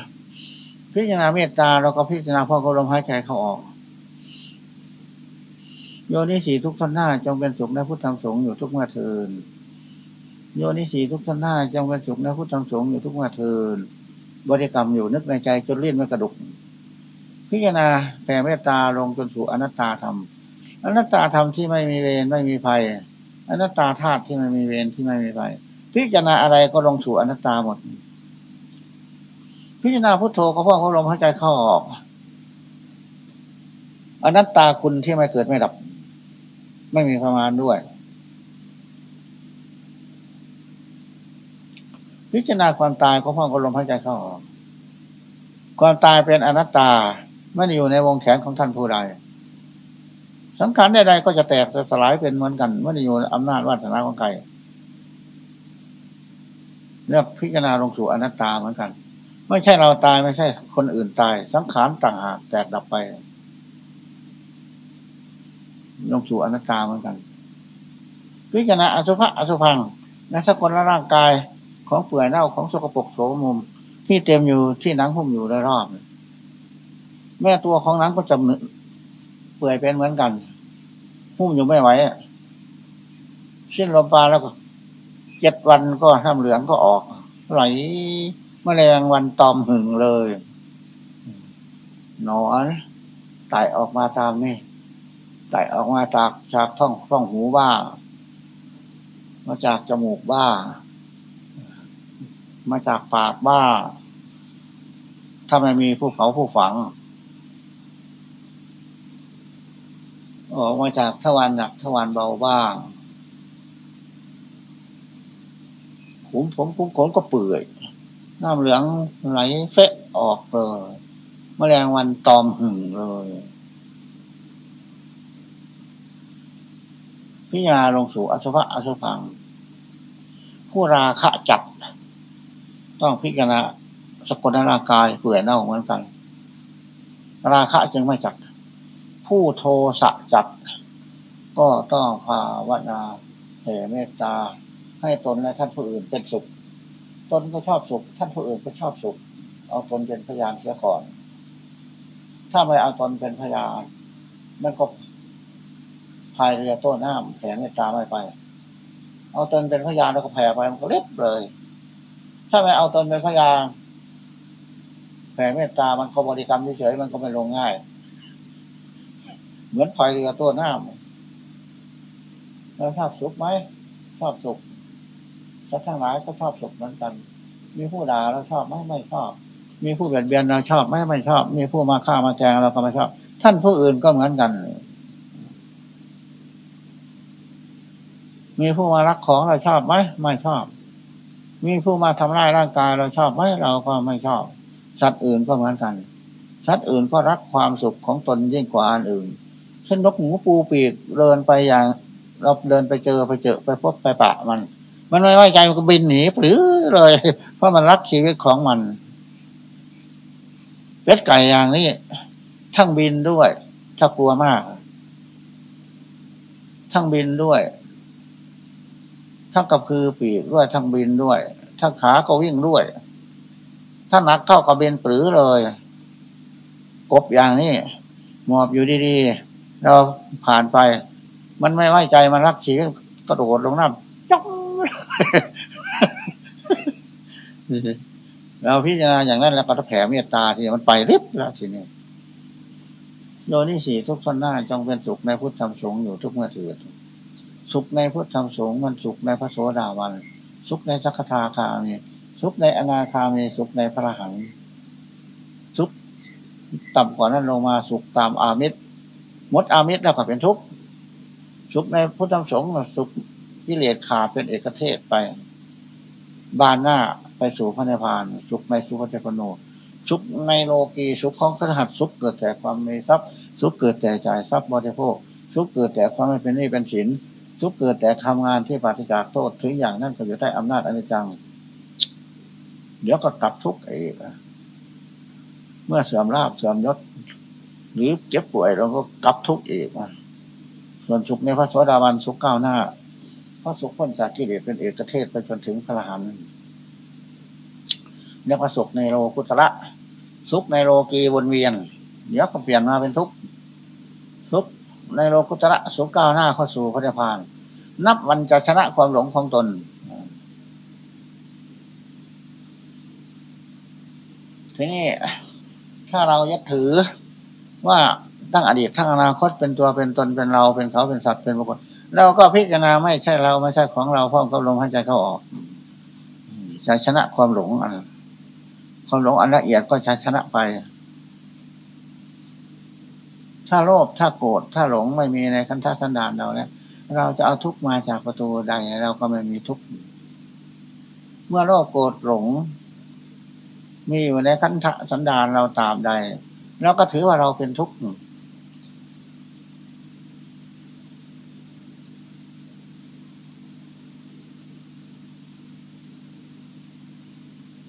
พิจารณาเมตตาเราก็พิจารณาพ่อเขาลมหายใจเขาออก โยนิสีทุกท่านหน้าจงเป็นสุขในพุทธธรรมสงฆ์อยู่ทุกเมื่อเทินโยนิสีทุกท่านหน้าจงเป็นสุขในพุทธธรรมสงฆ์อยู่ทุกเมื่อเทินบริกรรมอยู่นึกในใจจนเลี่ยนไม่กระดุก พิจารณาแผ่เมตตาลงจนสู่อนัตตาธรรมอนัตตาธรรมที่ไม่มีเวรไม่มีภัยอนัตตาธาตุที่ไม่มีเวรที่ไม่มีภัยพิจารณาอะไรก็ลงสู่อนัตตาหมด พิจารณาพุทโธก็เพราะเขาลมหายใจเข้าออกอนัตตาคุณที่ไม่เกิดไม่ดับ ไม่มีประมาณด้วย พิจารณาความตายก็เพราะเขาลมหายใจเข้าออก ความตายเป็นอนัตตาไม่ได้อยู่ในวงแขนของท่านผู้ใดสังขารใดๆก็จะแตกจะสลายเป็นเหมือนกันไม่ได้อยู่อำนาจวาสนาของใครเลือกพิจารณาลงสู่อนัตตาเหมือนกัน ไม่ใช่เราตายไม่ใช่ คนอื่นตาย สังขารต่างหากแตกดับไปลงสู่อนัตตาเหมือนกัน พิจารณาอสุภะอสุพังนะถ้าคนลร่างกายของเปื่อยเน่าของสกปรกโสมมที่เต็มอยู่ที่หนังหุ้มอยู่รอบแม่ตัวของหนังก็จะเปื่อยเป็นเหมือนกัน หุ้มอยู่ไม่ไหวสิ้นลมปราแล้วก็เจ็ดวันก็ทำเหลืองก็ออกไหล มแมลงวันตอมหึงเลยหนอนไต่ออกมาตามนี่ไต่ออกมาจากจากท้องท้องหูบ้ามาจากจมูกบ้ามาจากปากบ้าถ้าไม่มีผู้เผาผู้ฝัง ออกมาจากทวารหนักทวารเบาบ้างขุมผมขุมขนก็เปื่อย น้ำเหลืองไหลเฟะออกเลยมแมลงวันตอมหึ่งเลยพิจาลงสู่อสุภะอสุพัง ผู้ราคะจัดต้องพิจารณาสกุลรากายเปื่อยเน่าเหมือนกัน ราคะจึงไม่จัดผู้โทสะจัดก็ต้องภาวนาแผ่เมตตาให้ตนและท่านผู้อื่นเป็นสุข ตนก็ชอบสุข ท่านผู้อื่นก็ชอบสุข เอาตนเป็นพยานเสียก่อน ถ้าไม่เอาตนเป็นพยานมันก็พายเรือโต้น้ำแผ่เมตตาไม่ไป เอาตนเป็นพยานแล้วก็แผ่ไปมันก็เล็บเลย ถ้าไม่เอาตนเป็นพยานแผ่เมตตามันก็บริกรรมเฉยๆมันก็ไม่ลงง่าย เหมือนพายเรือโต้น้ำแล้วชอบสุขไหมชอบสุข ถ้าทั้งหลายก็ชอบสุขเหมือนกัน มีผู้ด่าเราชอบไหมไม่ชอบ มีผู้เบียดเบียนเราชอบไหมไม่ชอบ มีผู้มาฆ่ามาแกงเราก็ไม่ชอบ ท่านผู้อื่นก็เหมือนกัน มีผู้มารักของเราชอบไหมไม่ชอบ มีผู้มาทำร้ายร่างกายเราชอบไหมเราก็ไม่ชอบ สัตว์อื่นก็เหมือนกัน สัตว์อื่นก็รักความสุขของตนยิ่งกว่าอันอื่น เช่นนกหมูปูปีกเดินไปอย่างเราเดินไปเจอไปเจอไปพบไปปะมัน มันไม่ไว้ใจมันก็บินหนีปรือเลย เพราะมันรักชีวิตของมันเป็ดไก่อย่างนี้ทั้งบินด้วย ถ้ากลัวมาก ทั้งบินด้วย ทั้งกับคือปีกด้วย ทั้งบินด้วยทั้งขาก็วิ่งด้วย ถ้านักเข้ากับเบนปรือเลยกบอย่างนี้หมอบอยู่ดีๆ เราผ่านไป มันไม่ไว้ใจมันรักชีวิตกระโดดลงน้ำ เราพิจารณาอย่างนั้นแล้วก็แผ่เมตตาทีมันไปริบแล้วทีนี้โดยนี่สี่ทุกคนหน้าจงเป็นสุขในพุทธธรรมสงฆ์อยู่ทุกเมื่อเถิดสุขในพุทธธรรมสงฆ์มันสุขในพระโสดาวัน สุขในสักทาคามีสุขในอนาคามีสุขในพระหังสุขต่ำกว่านั้นลงมาสุขตามอามิตรมดอามิตรแล้วก็เป็นทุกข์สุขในพุทธธรรมสงฆ์สุข กิเลสขาดเป็นเอกเทศไป บานหน้าไปสู่พระนิพพานสุขในสุภเจปโนสุขในโลกีสุขของขหัสสุขเกิดแต่ความมีทรัพย์สุขเกิดแต่จ่ายทรัพย์บริโภคสุขเกิดแต่ความไม่เป็นนี่เป็นศีลทุกเกิดแต่ทำงานที่ปฏิจากโทษถึงอย่างนั้นก็อยู่ใต้อำนาจอนิจจัง เดี๋ยวก็กลับทุกข์อีกเมื่อเสื่อมลาบเสื่อมยศ หรือเจ็บป่วยเราก็กลับทุกข์อีกส่วนสุขในพระโสดาบันสุขก้าวหน้า ระสุขพ้นจากกิเลสเป็นเอกเทศไปจนถึงพระหันเรียกว่าสุขในโลกุตระสุขในโลกีวนเวียน เดี๋ยวก็เปลี่ยนมาเป็นทุกข์ทุกข์ในโลกุตระสุก้าวหน้าเข้าสู่พระนิพพาน นับวันจะชนะความหลงของตนทีนี้ถ้าเรายึดถือว่าตั้งอดีตทั้งอนาคตเป็นตัวเป็นตนเป็นเราเป็นเขาเป็นสัตว์เป็นบุคคล เราก็พิจารณาไม่ใช่เราไม่ใช่ของเราพร้อมกับลมหายใจเข้าออกจะชนะความหลงอันความหลงอันละเอียดก็จะชนะไป ถ้าโลภถ้าโกรธถ้าหลงไม่มีในคันธสันดานเราเนี่ยเราจะเอาทุกมาจากประตูใดเราก็ไม่มีทุกเมื่อโลภโกรธหลง มีอยู่ในคันธสันดานเราตามใดเราก็ถือว่าเราเป็นทุกข์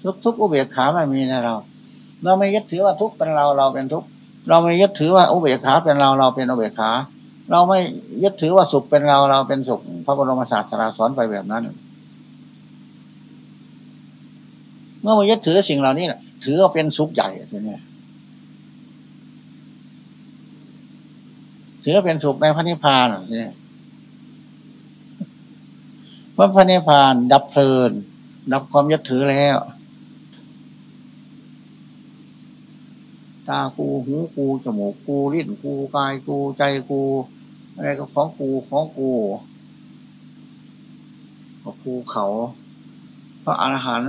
ทุกทุกอุเบกขาไม่มีในเรา เราไม่ยึดถือว่าทุกเป็นเราเราเป็นทุกเราไม่ยึดถือว่าอุเบกขาเป็นเราเราเป็นอุเบกขา เราไม่ยึดถือว่าสุขเป็นเราเราเป็นสุข พระบรมศาสดาสอนไปแบบนั้น เมื่อมายึดถือสิ่งเหล่านี้ถือว่าเป็นสุขใหญ่ทีนี้ถือว่าเป็นสุขในพระนิพพานนี่พระพระนิพพานดับเพลิน ดับความยึดถือแล้ว ตากูหูกูจมูกกูลิ้นกูกายกูใจกูอะไรก็ของกูของกูก็กูเขาพระอาหาร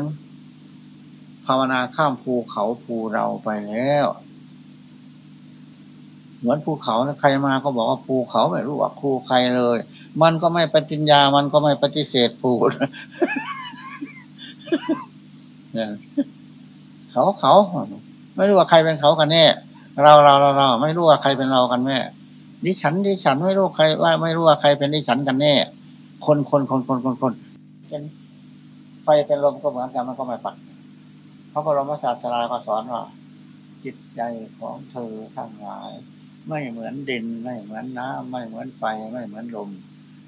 าวนาข้ามภูเขาภูเราไปแล้ว เหมือนภูเขาใครมาก็บอกว่าภูเขาไม่รู้ว่าภูใครเลย มันก็ไม่ปฏิญญา มันก็ไม่ปฏิเสธภูเขาเขา ไม่รู้ว่าใครเป็นเขากันแน่ เราเราเราเราไม่รู้ว่าใครเป็นเรากันแม่ดิฉันดิฉันไม่รู้ใครว่า ไม่รู้ว่าใครเป็นดิฉันกันแน่ คนคนคนคนคนคนเป็นไฟเป็นลมก็เหมือนกันมันก็ไม่ปักพระบรมศาสดาก็สอนว่าจิตใจของเธอทั้งหลาย ไม่เหมือนดินไม่เหมือนน้ำไม่เหมือนไฟไม่เหมือนลม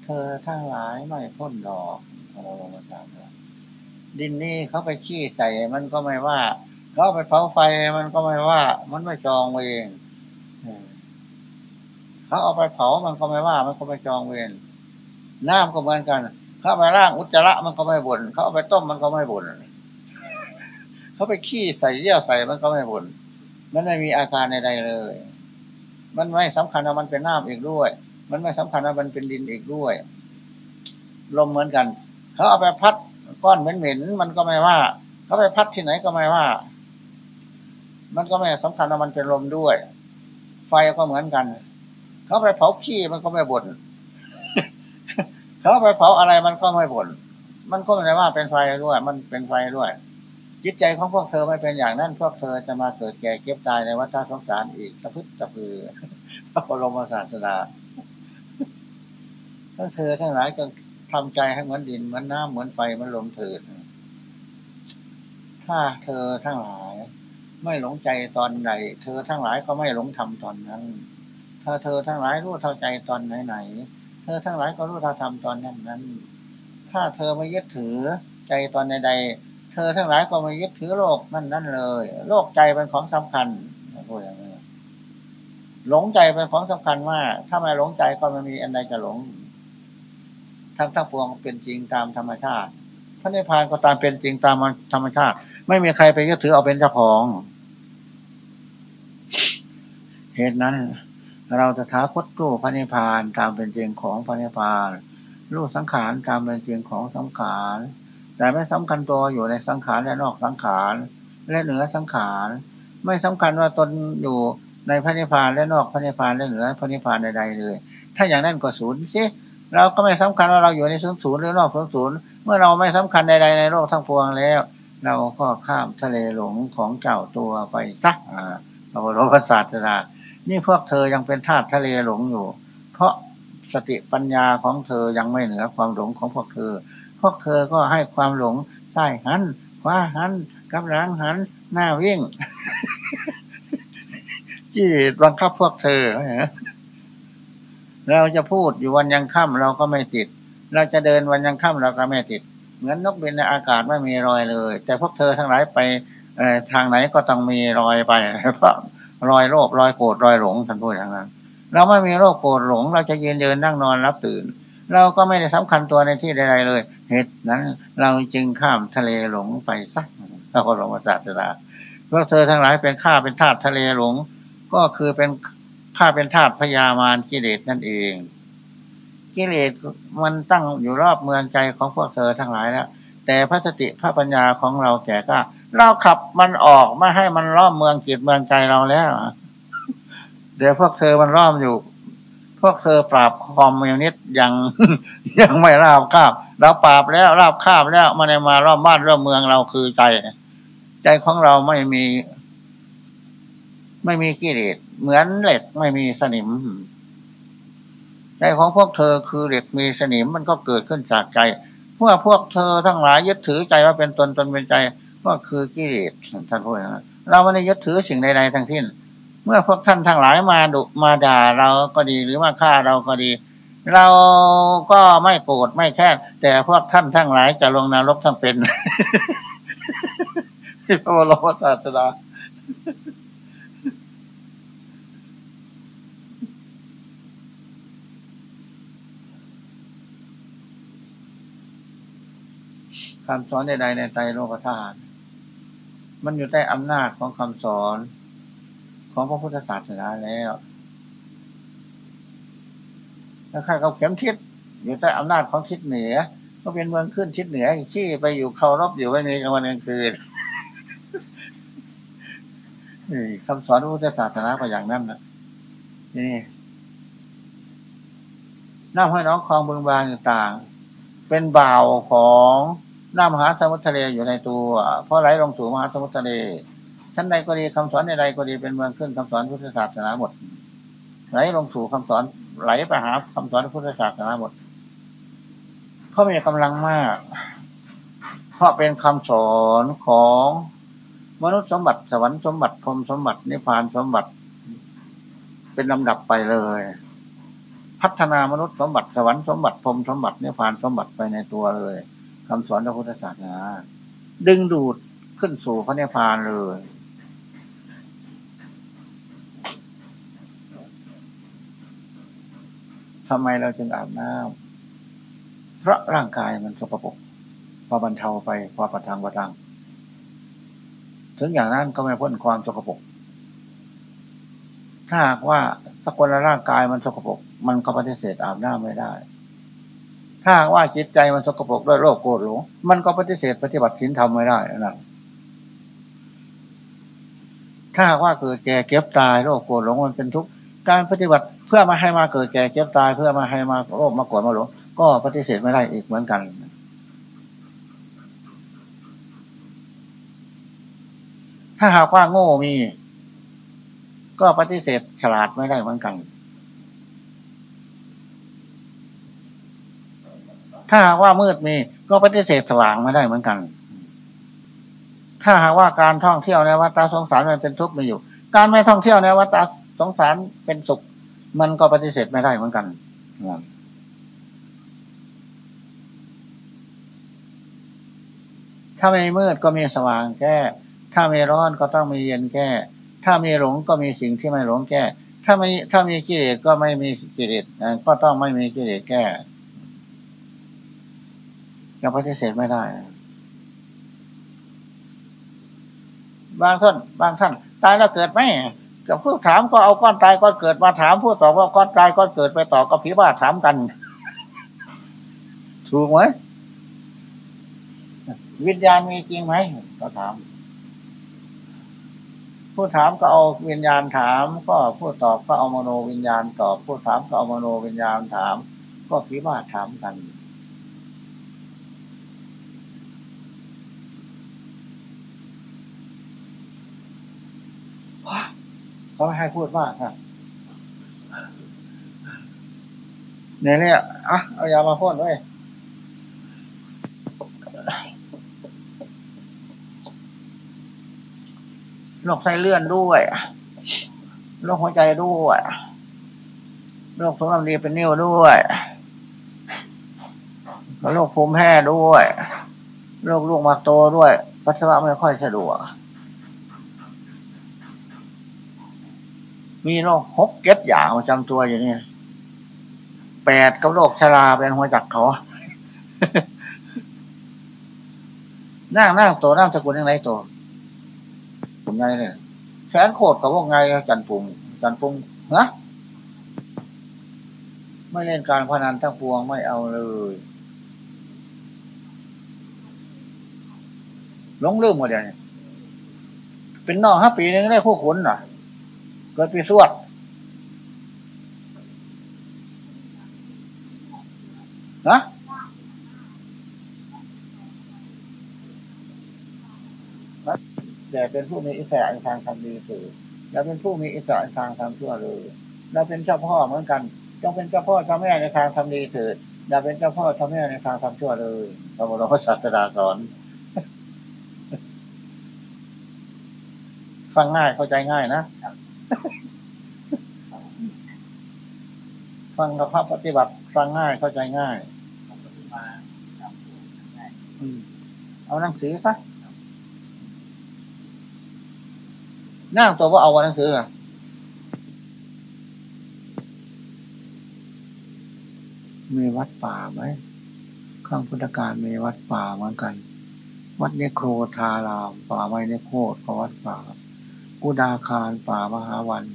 เธอทั้งหลายไม่พ้นดอกพระบรมศาสดาดินนี่เขาไปขี้ใส่มันก็ไม่ว่า เขาไปเผาไฟมันก็ไม่ว่า มันไม่จองเวรเขาเอาไปเผามันก็ไม่ว่า มันก็ไม่จองเวรน้ำก็เหมือนกัน เขาไปร่างอุจจาระมันก็ไม่บ่นเขาเอาไปต้มมันก็ไม่บ่นเขาไปขี้ใส่เยี่ยวใส่มันก็ไม่บ่นมันไม่มีอาการใดๆเลย มันไม่สำคัญว่ามันเป็นน้ำอีกด้วย มันไม่สำคัญว่ามันเป็นดินอีกด้วย ลมเหมือนกัน เขาเอาไปพัดก้อนเหม็นๆมันก็ไม่ว่า เขาไปพัดที่ไหนก็ไม่ว่า มันก็ไม่สำคัญว่ามันเป็นลมด้วย ไฟก็เหมือนกัน เขาไปเผาขี้มันก็ไม่บ่นเขาไปเผาอะไรมันก็ไม่บ่นมันก็ไม่ได้ว่าเป็นไฟด้วย มันเป็นไฟด้วย จิตใจของพวกเธอไม่เป็นอย่างนั้น พวกเธอจะมาเกิดแก่เก็บตายในวัฏสงสารอีกตะพึดตะพือพระบรมศาสดาทั้งเธอทั้งหลายจงทำใจให้เหมือนดินเหมือนน้ำเหมือนไฟเหมือนลมเถิดถ้าเธอทั้งหลาย ไม่หลงใจตอนใดเธอทั้งหลายก็ไม่หลงทำตอนนั้น ถ้าเธอทั้งหลายรู้เท่าใจตอนไหนไหน เธอทั้งหลายก็รู้เท่าทำตอนนั้นนั้น ถ้าเธอไม่ยึดถือใจตอนใดเธอทั้งหลายก็ไม่ยึดถือโลกนั่นนั่นเลย โลกใจเป็นของสำคัญพูดอย่างนี้หลงใจเป็นของสำคัญมากถ้าไม่หลงใจก็ไม่มีอันใดจะหลง ทั้งทั้งปวงเป็นจริงตามธรรมชาติพระนิพพานก็ตามเป็นจริงตามธรรมชาติ ไม่มีใครไปยึดถือเอาเป็นเจ้าของ เหตุนั้น เราจะท้าคตรู้พระนิพพานตามเป็นจริงของพระนิพพานรู้สังขารตามเป็นจริงของสังขารแต่ไม่สำคัญตัวอยู่ในสังขารและนอกสังขารและเหนือสังขารไม่สำคัญว่าตนอยู่ในพระนิพพานและนอกพระนิพพานและเหนือพระนิพพานใดๆเลย ถ้าอย่างนั้นก็ศูนย์สิเราก็ไม่สำคัญว่าเราอยู่ในศูนย์ศูนย์หรือนอกศูนย์ศูนย์เมื่อเราไม่สำคัญใดๆในโลกทั้งปวงแล้ว เราก็ข้ามทะเลหลงของเจ้าตัวไปสักอ่าพระบรมศาสดา นี่พวกเธอยังเป็นธาตุทะเลหลงอยู่ เพราะสติปัญญาของเธอยังไม่เหนือความหลงของพวกเธอ พวกเธอก็ให้ความหลงใช่หันขวาหันกำลังหัน หน้าวิ่งจีดบังคับพวกเธอ เราจะพูดอยู่วันยังค่ำเราก็ไม่ติด เราจะเดินวันยังค่ำเราก็ไม่ติด เหมือนนกบินในอากาศไม่มีรอยเลย แต่พวกเธอทั้งหลายไปทางไหนก็ต้องมีรอยไปเพราะ รอยโรครอยโกรธรอยหลงท่านพูดอย่างนั้นเราไม่มีโรคโกรธหลง เราจะยืนเดินนั่งนอนรับตื่น เราก็ไม่ได้สำคัญตัวในที่ใดๆเลย เหตุนั้น เราจึงข้ามทะเลหลงไปสักพระบรมศาสดาเพราะเธอทั้งหลายเป็นข้าเป็นธาตุทะเลหลง ก็คือเป็นข้าเป็นธาตุพยามารกิเลสนั่นเองกิเลสมันตั้งอยู่รอบเมืองใจของพวกเธอทั้งหลายแล้วแต่พระสติพระปัญญาของเราแก่ก็ เราขับมันออกไม่ให้มันรอบเมืองจิตเมืองใจเราแล้ว เดี๋ยวพวกเธอมันรอบอยู่ พวกเธอปราบคอมมิวนิสต์ยังยังไม่ราบคาบเราปราบแล้วราบคาบแล้วมันมารอบบ้านรอบเมืองเราคือใจ ใจของเราไม่มี ไม่มีกิเลสเหมือนเหล็กไม่มีสนิม ใจของพวกเธอคือเหล็กมีสนิมมันก็เกิดขึ้นจากใจเมื่อพวกเธอทั้งหลายยึดถือใจว่าเป็นตนตนเป็นใจ ก็คือกิเลสท่านพูดนะเราไม่ได้ยึดถือสิ่งใดๆทั้งสิ้น เมื่อพวกท่านทั้งหลายมาดุมาด่าเราก็ดีหรือมาฆ่าเราก็ดี เราก็ไม่โกรธไม่แค้นแต่พวกท่านทั้งหลายจะลงนรกทั้งเป็นที่พระบรมศาสดาคำสอนใดๆในใจโลกธาตุ มันอยู่ใต้อำนาจของคำสอน ของพระพุทธศาสนาแล้วแล้วข้าเขาเข็มทิศอยู่ใต้อำนาจของทิศเหนือ ก็เป็นเมืองขึ้นทิศเหนือที่ไปอยู่เคารพอยู่ไว้ในกลางวันกลางคืนคำสอนพระพุทธศาสนาก็อย่างนั้นนะนี่น้ำห้อยน้องคลองบึงบางต่าง เป็นบ่าวของ น้ำมหาสมุทรทะเลอยู่ในตัว เพราะไหลลงสู่มหาสมุทรทะเล ชั้นใดก็ดีคำสอนใดก็ดีเป็นเมืองขึ้นคำสอนพุทธศาสนาหมด ไหลลงสู่คำสอนไหลไปหาคำสอนพุทธศาสนาหมด เพราะมีกำลังมาก เพราะเป็นคำสอนของมนุษย์สมบัติสวรรค์สมบัติพรมสมบัตินิพพานสมบัติ เป็นลำดับไปเลย พัฒนามนุษย์สมบัติสวรรค์สมบัติพรมสมบัตินิพพานสมบัติไปในตัวเลย คำสอนพระพุทธศาสนาดึงดูดขึ้นสู่พระนิพพานเลย ทำไมเราจึงอาบน้ำ เพราะร่างกายมันสกปรก พอบรรเทาไป พอประทังประทัง ถึงอย่างนั้นก็ไม่พ้นความสกปรก ถ้าหากว่าสกุลร่างกายมันสกปรก มันก็ปฏิเสธอาบน้ำไม่ได้ ถ้าว่าจิตใจมันสกปรกด้วยโรคโกรธหลง มันก็ปฏิเสธปฏิบัติศีลธรรมไม่ได้นะถ้าว่าเกิดแก่เก็บตายโรคโกรธหลงมันเป็นทุกข์การปฏิบัติเพื่อมาให้มาเกิดแก่เก็บตายเพื่อมาให้มาโรคมาโกรธมาหลงก็ปฏิเสธไม่ได้อีกเหมือนกัน ถ้าหากว่าโง่มี ก็ปฏิเสธฉลาดไม่ได้เหมือนกัน ถ้าหากว่ามืดมีก็ปฏิเสธสว่างไม่ได้เหมือนกัน ถ้าหากว่าการท่องเที่ยวในวัฏสงสารมันเป็นทุกข์มีอยู่ การไม่ท่องเที่ยวในวัฏสงสารเป็นสุข มันก็ปฏิเสธไม่ได้เหมือนกันถ้าไม่มืดก็มีสว่างแก้ ถ้าไมีร้อนก็ต้องมีเย็นแก้ ถ้ามีหลงก็มีสิ่งที่ไม่หลงแก้ ถ้าไม่ถ้ามีกิเลสก็ไม่มีกิเลสก็ต้องไม่มีกิเลสแก้ ยังปฏิเสธไม่ได้ บางท่านบางท่านตายแล้วเกิดไหมกับผู้ถามก็เอาก้อนตายก้อนเกิดมาถามผู้ตอบว่าก้อนตายก้อนเกิดไปต่อก็ผีบ้าถามกัน ถูกไหมวิญญาณมีจริงไหมก็ถาม ผู้ถามก็เอาวิญญาณถาม ก็ผู้ตอบก็เอามโนวิญญาณตอบ ผู้ถามก็เอามโนวิญญาณถาม ก็คิดว่าถามกัน เขาให้พูดมากครับเนี่ยเนี่ยอะเอายามาพ่นด้วยโรคไส้เลื่อนด้วยโรคหัวใจด้วยโรคสุขภาพดีเป็นนิ้วด้วยโรคภูมิแพ้ด้วยโรคลูกมากโตด้วยปัสสาวะไม่ค่อยสะดวก มีโรคหกเก็ดอย่างประจำตัวอยู่นี่แปดกับโรคชราเป็นหัวจักเขานั่งนั่งตัวนั่งสกุลยังไงตัวผมไงเนี่ยแขนโคตรกับว่าไงจันปุงจันปุงนะไม่เล่นการพนันทั้งพวงไม่เอาเลยลงลืมหมดเลยเป็นนอกห้าปีนึงได้คู่ขนน่ะ เกิดปีสวดนะแต่เป็นผู้มีอิสระในทางทำดีสื่อและเป็นผู้มีอิสระในทางทำชั่วเลยเราเป็นเจ้าพ่อเหมือนกันจงเป็นเจ้าพ่อเจ้าแม่ในทางทำดีเถิดอย่าเป็นเจ้าพ่อเจ้าแม่ในทางทำชั่วเลยพระบรมศาสดาสอน ฟังง่ายเข้าใจง่ายนะ ฟังกับพระปฏิบัติฟังง่ายเข้าใจง่ายเอาหนังสือซะนั่งตัวว่าเอาวันหนังสือมีวัดป่าไหมข้างพุทธการมีวัดป่าเหมือนกัน วัดเนโครธาราม ป่าไม้เนโครก็วัดป่า กุดาคารป่ามหาวัน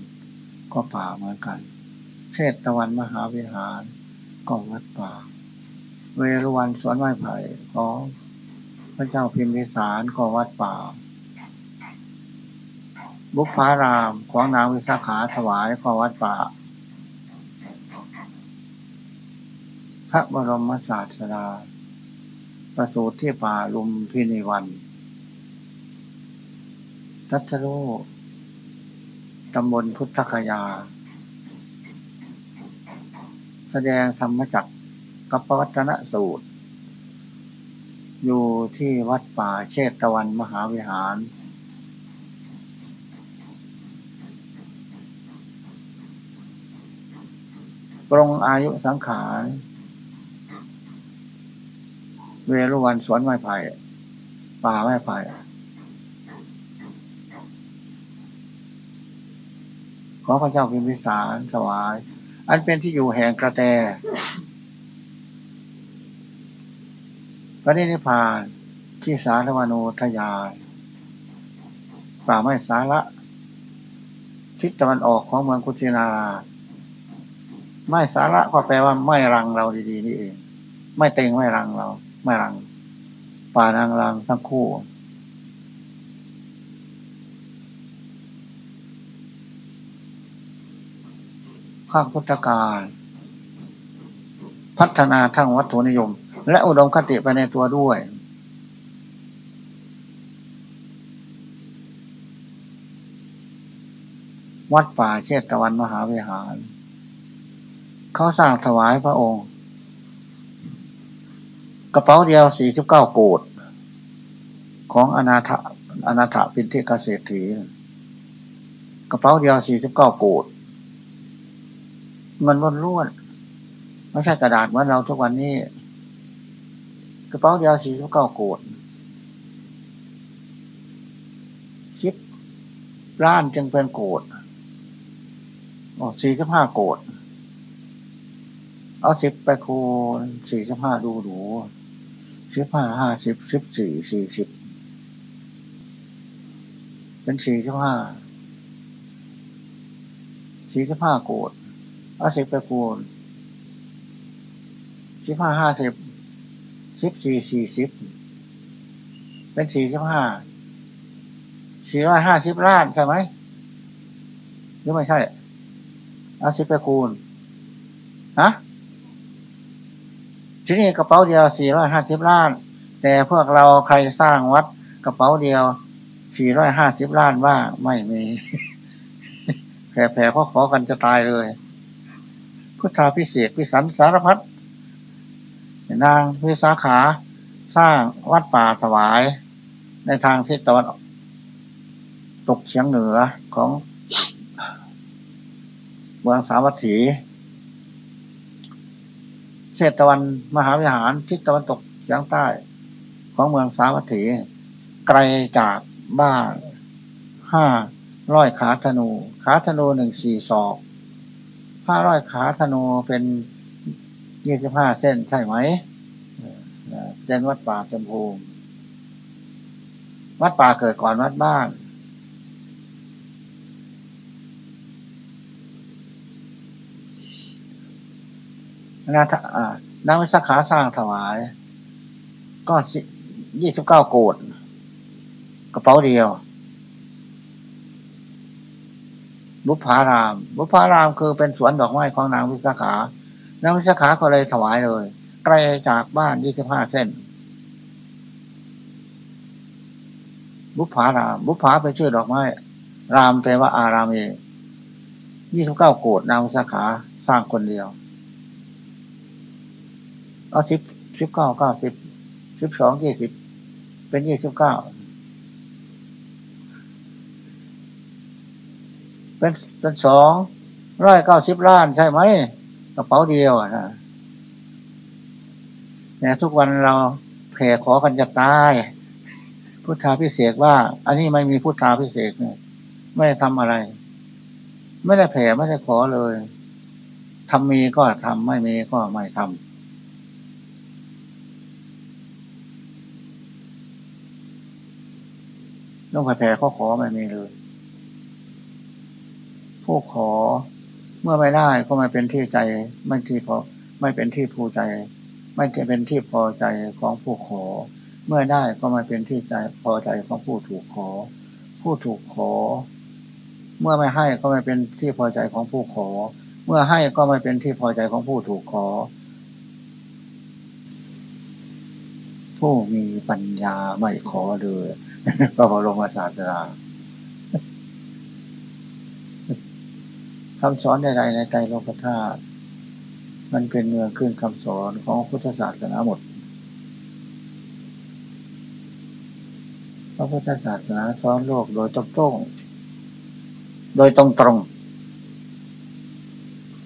ก็ป่าเหมือนกันเทศตะวันมหาวิหารก็วัดป่า เวรุวันสวนไม้ไผ่ของพระเจ้าพิมพิสารก็วัดป่า บุพารามของนางวิสาขาถวายข้อวัดป่า พระบรมศาสดาประสูติที่ป่าลุมพินิวัน ทัตโล ตำบลพุทธคยา แสดงธรรมจักรกับปวัตนสูตร อยู่ที่วัดป่าเชตตะวันมหาวิหาร ปรงอายุสังขาร เวรุวันสวนไม้ไผ่ป่าไม้ไผ่ ขอพระเจ้าพิมพิสารสวาย อันเป็นที่อยู่แห่งกระแตพระนิพพานที่สาธวานุทยานป่าไม้สาระทิศตะวันออกของเมืองกุชินาราไม่สาระก็แปลว่าไม่รังเราดีๆนี่เอง ไม่เต็งไม่รังเรา ไม่รัง ป่านางรังทั้งคู่ ข้าพุทธการพัฒนาทั้งวัตถุนิยม และอุดมคติไปในตัวด้วย วัดป่าเชตตะวันมหาวิหาร เขาสร้างถวายพระองค์ กระเป๋าเดียวสี่สิบเก้าโกดของอนาถอนาถปินเทกเศรษฐีกระเป๋าเดียวสี่สิบเก้าโกด เงินล้วนล้วนไม่ใช่กระดาษเหมือนเราทุกวันนี้กระเป๋าเดียวสี่สิบเก้าโกดคิดร้านจึงเป็นโกดอ๋อสี่สิบห้าโกดเอาสิบไปคูณสี่สิบห้าดูดูสิบห้าห้าสิบสิบสี่สี่สิบเป็นสี่สิบห้าสี่สิบห้าโกด เอาสิบไปคูณสิบห้าห้าสิบสิบสี่สี่สิบเป็นสี่สิบห้าสี่ร้อยห้าสิบล้านใช่ไหมหรือไม่ใช่เอาสิบไปคูณฮะทีนี้กระเป๋าเดียวสี่ร้อยห้าสิบล้าน แต่พวกเราใครสร้างวัดกระเป๋าเดียวสี่ร้อยห้าสิบล้านว่าไม่มีแผ่แผ่ขอขอกันจะตายเลย พุทธาพิเศษพิสันสารพัดนางวิสาขาสร้างวัดป่าถวาย ในทางทิศตะวันตกเฉียงเหนือของเมืองสาวัตถีเชตตะวันมหาวิหารทิศตะวันตกเฉียงใต้ ของเมืองสาวัตถี ไกลจากบ้านห้าร้อยขาธนู ขาธนูหนึ่งสี่ศอก ห้าร้อยขาธนูเป็นยี่สิบห้าเส้นใช่ไหมเนวัดป่าจมพูวัดป่าเกิดก่อนวัดบ้าน นาทนาวิสาขาสร้างถวาย ก็ยี่สิบเก้าโกดกระเป๋าเดียว บุพาราม บุพารามคือเป็นสวนดอกไม้ของนางวิสาขานางวิสาขาก็เลยถวายเลยไกลจากบ้านยี่สิบห้าเส้น บุพาราม บุพาเป็นชื่อดอกไม้ รามแปลว่าอารามเองยี่สิบเก้าโกดนางวิสาขาสร้างคนเดียวเอาสิบสิบเก้าเก้าสิบสิบสองยี่สิบเป็นยี่สิบเก้า เป็นเป็นสองร้อยเก้าสิบล้านใช่ไหมกระเป๋าเดียวนะเนี่ยทุกวันเราแผ่ขอกันจะตาย พุทธาพิเศษว่า อันนี้ไม่มีพุทธาพิเศษเนี่ยไม่ได้ทำอะไร ไม่ได้แผ่ไม่ได้ขอเลยทำมีก็ทำไม่มีก็ไม่ทำต้องแผ่ขอขอไม่มีเลย ผู้ขอเมื่อไม่ได้ก็ไม่เป็นที่ใจ ไม่ที่พอไม่เป็นที่ภูใจ ไม่จะเป็นที่พอใจของผู้ขอ เมื่อได้ก็ไม่เป็นที่ใจพอใจของผู้ถูกขอ ผู้ถูกขอ เมื่อไม่ให้ก็ไม่เป็นที่พอใจของผู้ขอ เมื่อให้ก็ไม่เป็นที่พอใจของผู้ถูกขอ ผู้มีปัญญาไม่ขอเลยพระบรมศาสดา คำสอนใดๆในใจโลกธาตุมันเป็นเมืองขึ้นคำสอนของพุทธศาสนาหมดพระพุทธศาสนาสอนโลกโดยตรงโดยตรงตรง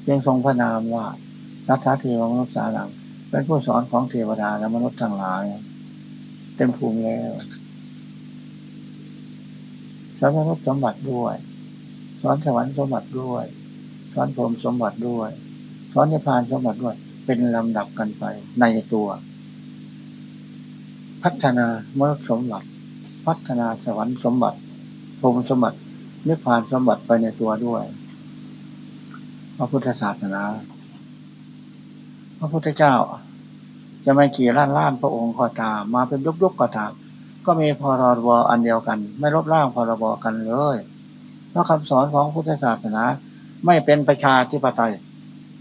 ยังทรงพระนามว่าสัทธาเทวมนุษย์สาลังเป็นผู้สอนของเทวดาและมนุษย์ทั้งหลาย เต็มภูมิแล้วสอนมนุษย์สมบัติด้วย สอนสวรรค์สมบัติด้วย สอนพรมสมบัติด้วย สอนนิพพานสมบัติด้วย เป็นลำดับกันไปในตัว พัฒนามรสมบัติ พัฒนาสวรรค์สมบัติพรมสมบัตินิพพานสมบัติไปในตัวด้วยพระพุทธศาสนาพระพุทธเจ้า จะไม่ขี่ล้านล้านพระองค์ก็ตาม มาเป็นยุกยุกก็ตาม ก็มีพรบอันเดียวกัน ไม่ลบล้างพรบกันเลยเพราะคำสอนของพุทธศาสนา ไม่เป็นประชาธิปไตย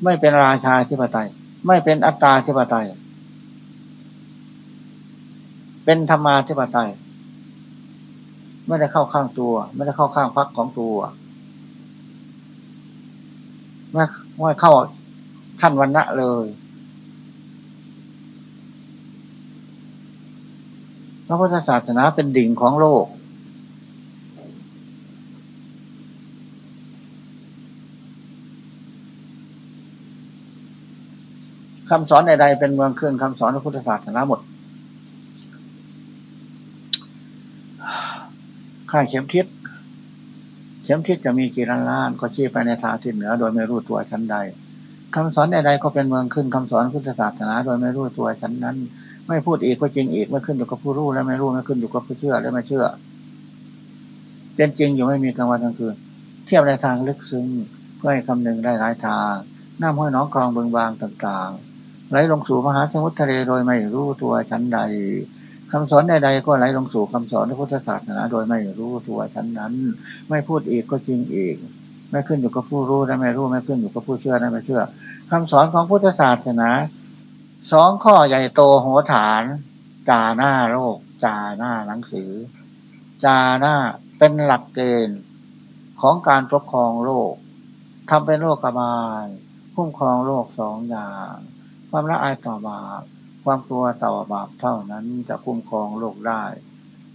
ไม่เป็นราชาธิปไตย ไม่เป็นอัตตาธิปไตย เป็นธรรมาธิปไตย ไม่ได้เข้าข้างตัว ไม่ได้เข้าข้างพักของตัวไม่ไม่เข้าท่านวันณะเลยพระพุทธศาสนาเป็นดิ่งของโลก คำสอนใดๆเป็นเมืองเครื่องคำสอนพระพุทธศาสนาหมด ค่าเข็มทิศ เข็มทิศจะมีกี่ล้านล้าน ก็ชี้ไปในทางทิศเหนือ โดยไม่รู้ตัวชั้นใดคำสอนใดๆก็เป็นเมืองขึ้นคำสอนพุทธศาสนา โดยไม่รู้ตัวชั้นนั้น ไม่พูดอีกก็จริงอีกไม่ขึ้นอยู่กับผู้รู้และไม่รู้ไม่ขึ้นอยู่กับผู้เชื่อและไม่เชื่อ เป็นจริงอยู่ไม่มีกลางวันกลางคืนเทียบในทางลึกซึ้งเพื่อให้คำนึงได้หลายทางน้ำห้อยน้องคลองเบิงบางต่างๆ ไหลลงสู่มหาสมุทรทะเลโดยไม่รู้ตัวชั้นใดคำสอนใดๆก็ไหลลงสู่คำสอนพระพุทธศาสนาโดยไม่รู้ตัวชั้นนั้น ไม่พูดอีกก็จริงอีกไม่ขึ้นอยู่กับผู้รู้และไม่รู้ไม่ขึ้นอยู่กับผู้เชื่อและไม่เชื่อคำสอนของพุทธศาสนาสองข้อใหญ่โตหัวฐานจาหน้าโลกจาหน้าหนังสือ จาหน้าเป็นหลักเกณฑ์ของการปกครองโลกทำเป็นโลกกบาลคุ้มครองโลกสองอย่าง ความละอายต่อบาป ความกลัวต่อบาปเท่านั้นจะคุ้มครองโลกได้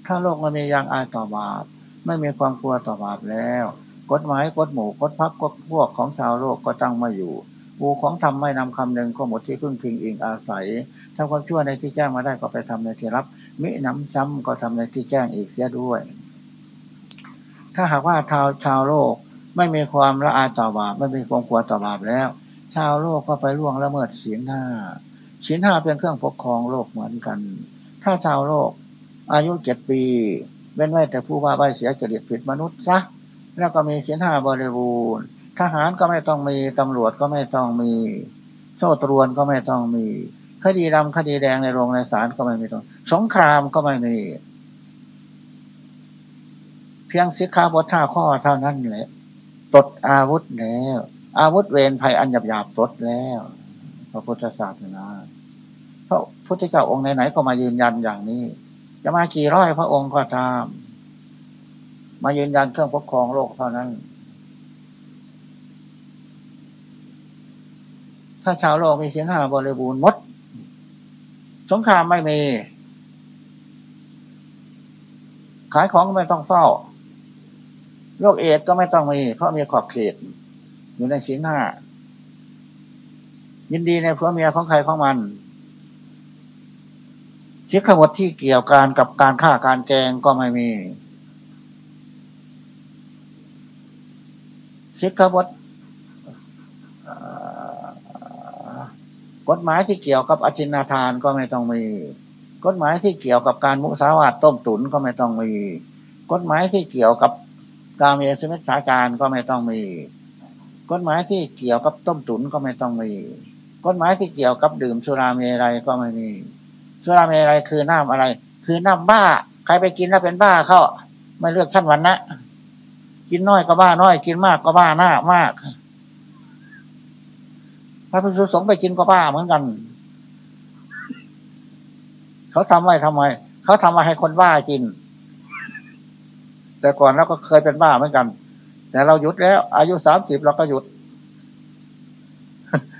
ถ้าโลกมันมียังอายต่อบาป ไม่มีความกลัวต่อบาปแล้ว กฎหมายกฎหมู่กฎพักกฎพวกของชาวโลกก็ตั้งมาอยู่บูของทำไม่นำคำหนึ่งก็หมดที่พึ่งพิงอิงอาศัยทำความชั่วในที่แจ้งมาได้ก็ไปทำในที่รับ มิน้ำซ้ำก็ทำในที่แจ้งอีกเสียด้วย ถ้าหากว่าชาวชาวโลกไม่มีความละอายต่อบาปไม่มีความกลัวต่อบาปแล้ว ชาวโลกก็ไปล่วงละเมิดศีลหน้าศีลห้าเป็นเครื่องปกครองโลกเหมือนกัน ถ้าชาวโลก อายุเจ็ดปี เว้นไว้แต่ผู้ว่าใบเสียจริตผิดมนุษย์ซะแล้วก็มีศีลห้าบริบูรณ์ทหารก็ไม่ต้องมี ตำรวจก็ไม่ต้องมี โซ่ตรวนก็ไม่ต้องมี คดีดำคดีแดงในโรงในศาลก็ไม่มีต้องสงครามก็ไม่มี เพียงสิขาบทท่าข้อเท่านั้นแหละ ตดอาวุธแล้ว อาวุธเวรภัยอันหยาบหยาบตดแล้ว พระพุทธศาสนาพระพุทธเจ้าองค์ไหนๆก็มายืนยันอย่างนี้ จะมากี่ร้อยพระองค์ก็ตาม มายืนยันเครื่องปกครองโลกเท่านั้น ถ้าชาวโลกมีเสียงห้าบริบูรณ์มด สงครามไม่มี ขายของก็ไม่ต้องเฝ้า โรคเอดก็ไม่ต้องมี เพราะมีขอบเขต อยู่ในสีหน้ายินดีในผัวเมียของใครของมันสิกขบทที่เกี่ยวการกับการฆ่าการแกงก็ไม่มีสิกขบทกฎหมายที่เกี่ยวกับอจินาทานก็ไม่ต้องมี กฎหมายที่เกี่ยวกับการมุสาวาตต้มตุ๋นก็ไม่ต้องมี กฎหมายที่เกี่ยวกับการเมีสมิทธาจารก็ไม่ต้องมี กฎหมายที่เกี่ยวกับต้มตุ๋นก็ไม่ต้องมีกฎหมายที่เกี่ยวกับดื่มสุราเมรัยก็ไม่มีสุราเมรัยคือน้ำอะไร คือน้ำบ้า ใครไปกินแล้วเป็นบ้าเขาไม่เลือกชั้นวันนะกินน้อยก็บ้าน้อย กินมากก็บ้าหน้ามากพระพิสุสงฆ์ไปกินก็บ้าเหมือนกัน เขาทำไว้ทำไม เขาทำมาให้คนบ้ากิน แต่ก่อนเราก็เคยเป็นบ้าเหมือนกัน แต่เราหยุดแล้ว อายุสามสิบเราก็หยุด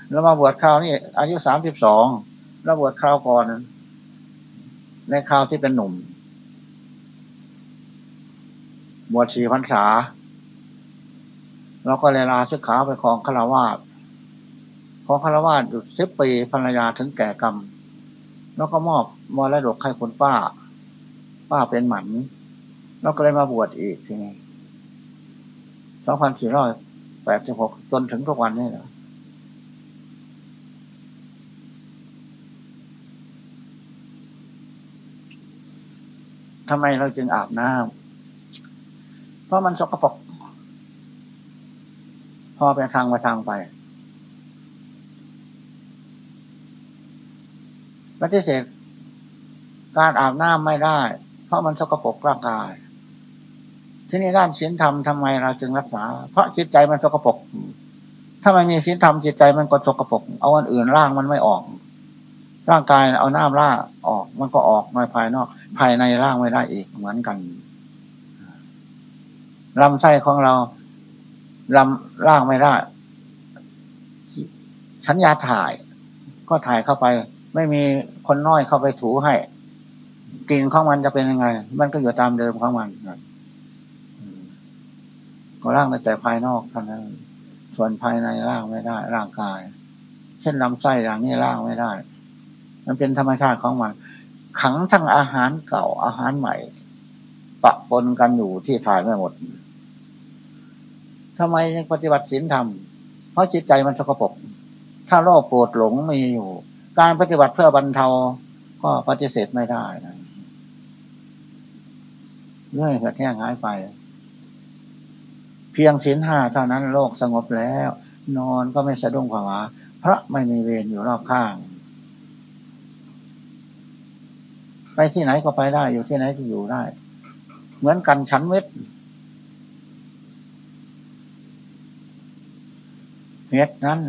แล้วมาบวชข้าวนี่อายุสามสิบสองแล้วบวชข้าวก่อน ในข้าวที่เป็นหนุ่ม บวชสี่พรรษาแล้วก็เลลาศึกขาไปของฆราวาสของฆราวาสอยู่สิบปีภรรยาถึงแก่กรรม แล้วก็มอบมรดกให้คนป้า ป้าเป็นหมัน แล้วก็เลยมาบวชอีกทีนี้ สองพันสี่ร้อยแปดสิบหกจนถึงทุกวันนี้นะทำไมเราจึงอาบน้ำเพราะมันสกปรกพอไปทางมาทางไปปฏิเสธการอาบน้ำไม่ได้ เพราะมันสกปรกร่างกาย ทีนี้ด้านศีลธรรมทำไมเราจึงรักษา เพราะจิตใจมันสกปรกถ้ามันมีศีลธรรมจิตใจมันก็สกปรกเอาอันอื่นร่างมันไม่ออก ร่างกายเอาน้ำล่าออก มันก็ออกมาภายนอก ภายในร่างไม่ได้อีกเหมือนกันลำไส้ของเราลำร่างไม่ได้ชั้นยาถ่าย ก็ถ่ายเข้าไป ไม่มีคนน้อยเข้าไปถูให้กลิ่นของมันจะเป็นยังไง มันก็อยู่ตามเดิมของมัน ร่างแต่ภายนอกเท่านั้น ส่วนภายในร่างไม่ได้ ร่างกาย เช่นลำไส้อย่างนี้ร่างไม่ได้ มันเป็นธรรมชาติของมัน ขังทั้งอาหารเก่าอาหารใหม่ ปะปนกันอยู่ที่ถ่ายไม่หมดทำไมยังปฏิบัติศีลธรรม เพราะจิตใจมันสกปรก ถ้าโลภโกรธหลงมีอยู่ การปฏิบัติเพื่อบรรเทา ก็ปฏิเสธไม่ได้นะเรื่อยแค่หายไป พียงศีลห้าเท่านั้นโลกสงบแล้ว นอนก็ไม่สะดุ้งผวาเพราะไม่มีเวรอยู่รอบข้าง ไปที่ไหนก็ไปได้อยู่ที่ไหนก็อยู่ได้ เหมือนกันชั้นเวทเหตุนั้น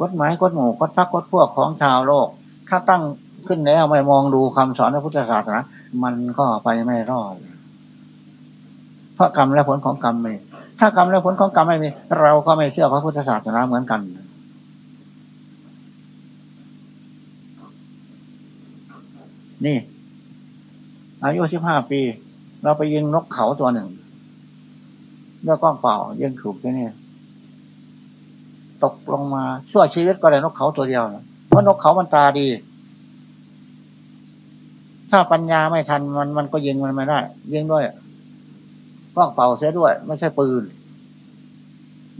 กฎหมายกฎหมู่กฎพักกฎพวกของชาวโลก ถ้าตั้งขึ้นแล้วไม่มองดูคำสอนพระพุทธศาสนามันก็ไปไม่รอดเพราะกรรมและผลของกรรมไม่ ถ้ากรรมและผลของกรรมไม่มี เราก็ไม่เชื่อพระพุทธศาสนาเหมือนกัน นี่ อายุสิบห้าปี เราไปยิงนกเขาตัวหนึ่งด้วยกล้องเปล่ายิงถูกที่นี่ตกลงมาช่วยชีวิตก็ได้นกเขาตัวเดียวเพราะนกเขามันตาดี ถ้าปัญญาไม่ทันมันมันก็ยิงมันไม่ได้ยิงด้วย กล้องเป่าเสียด้วย ไม่ใช่ปืน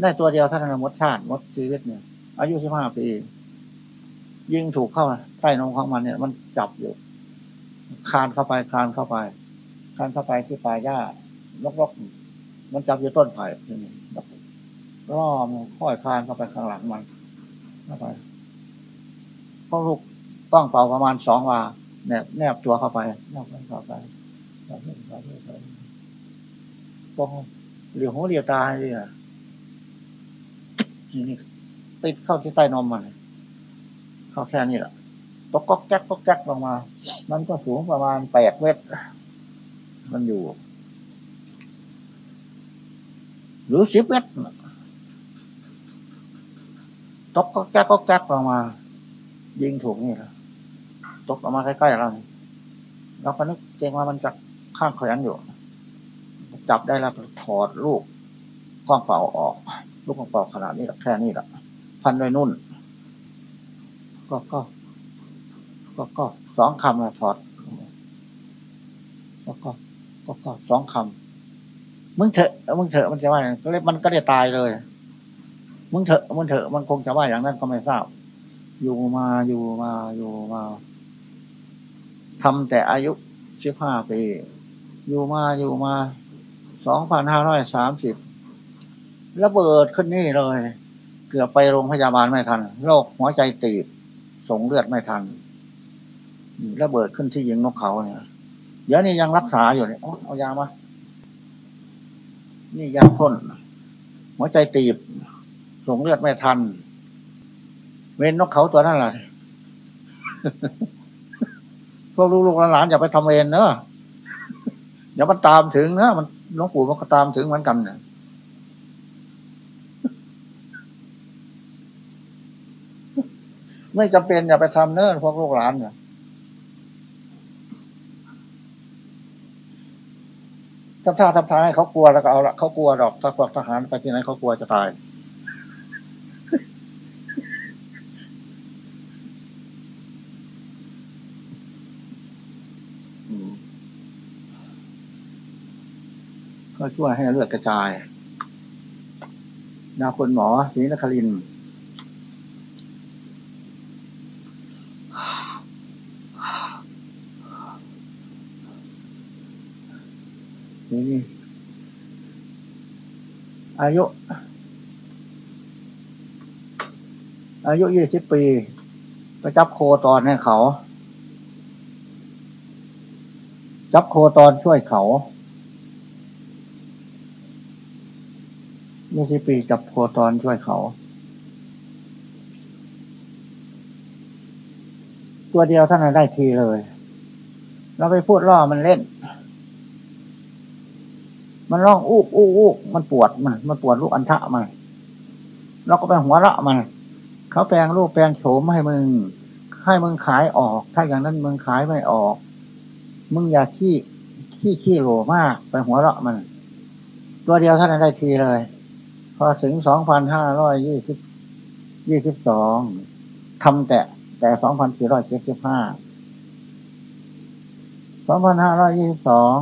ได้ตัวเดียวท่านมดชาติมดชีวิตเนี่ย อายุสิบห้าปี ยิงถูกเข้าใต้นมของมันเนี่ย มันจับอยู่คานเข้าไปคานเข้าไปคานเข้าไปที่ปลายหญ้ารกๆมันจับอยู่ต้นไผ่ทีนี่ล่อมค่อยคานเข้าไปข้างหลังมันเข้าไปก็ลูกต้องเป่าประมาณสองวาแนบแนบตัวเข้าไปแนบเข้าไปต่อไปต่อไป ต่องเหลียวหัวเหลียวตาเลยอะนี่ติดเข้าที่ใต้นมมันเข้าแค่นี้แหละตกก๊อกแก๊กก๊อกแก๊กลงมา มันก็สูงประมาณแปดเมตร มันอยู่ หรือสิบเมตรตกก็แก๊กก็แก๊กออกมา ยิงถูกนี่แหละตกออกมาใกล้ๆเราเราก็นึกเกรงว่ามันจะข้างขยันอยู่ จับได้แล้วถอดลูกข้องเป่าออก ลูกข้องเป่าขนาดนี้แค่นี้แหละพันด้วยนุ่น ก็ก็ ก็ก็สองคำละถอดก็ก็ก็ก็สองคำมึงเถอะมึงเถอะมันจะว่ายก็เลยมันก็ได้ตายเลย มึงเถอะมึงเถอะมันคงจะว่าอย่างนั้นก็ไม่ทราบ อยู่มาอยู่มาอยู่มาทำแต่อายุสิบห้าปี อยู่มาอยู่มา สองพันห้าร้อยสามสิบระเบิดขึ้นนี่เลย เกือบไปโรงพยาบาลไม่ทัน โรคหัวใจตีบส่งเลือดไม่ทัน ระเบิดขึ้นที่ยิงนกเขาเนี่ยเดี๋ยวนี้ยังรักษาอยู่เนี่ยเอายามา นี่ยาพ่นหัวใจตีบ ส่งเลือดไม่ทัน เว้นนกเขาตัวนั่นแหละพวกลูกหลานอย่าไปทำเองเนอะอย่ามันตามถึงนะมัน หลวงปู่มันก็ตามถึงเหมือนกันเนี่ยไม่จำเป็นอย่าไปทำเนอะพวกลูกหลานเนี่ยทำท่าทำทางให้เขากลัวแล้วก็เอาละเขากลัวดอกถ้าพวกทหารไปที่ไหนเขากลัวจะตาย ก็ช่วยให้เลือดกระจาย นาคนหมอศรีนคริน นี่อายุ อายุยี่สิบปีไปจับโคตอนให้เขา จับโคตอนช่วยเขา ยี่สิบปีจับโคตอนช่วยเขา ตัวเดียวท่านได้ทีเลย เราไปพูดล่อมันเล่น มันร้องอู้อู้อู้มันปวดมันมันปวดลูกอันทะมันเราก็ไปหัวเราะมัน เขาแปลงรูปแปลงโฉมให้มึง ให้มึงขายออก ถ้าอย่างนั้นมึงขายไม่ออก มึงอย่าขี้ขี้ขี้โหลมาก ไปหัวเราะมัน ตัวเดียวท่านได้ทีเลย อถึงสองพันห้าร้อยยี่สิบยี่สิบสองทำแต่แต่สองพันสี่ร้อยเจ็ดสิบห้าสองพันห้าร้อยยี่สิบสอง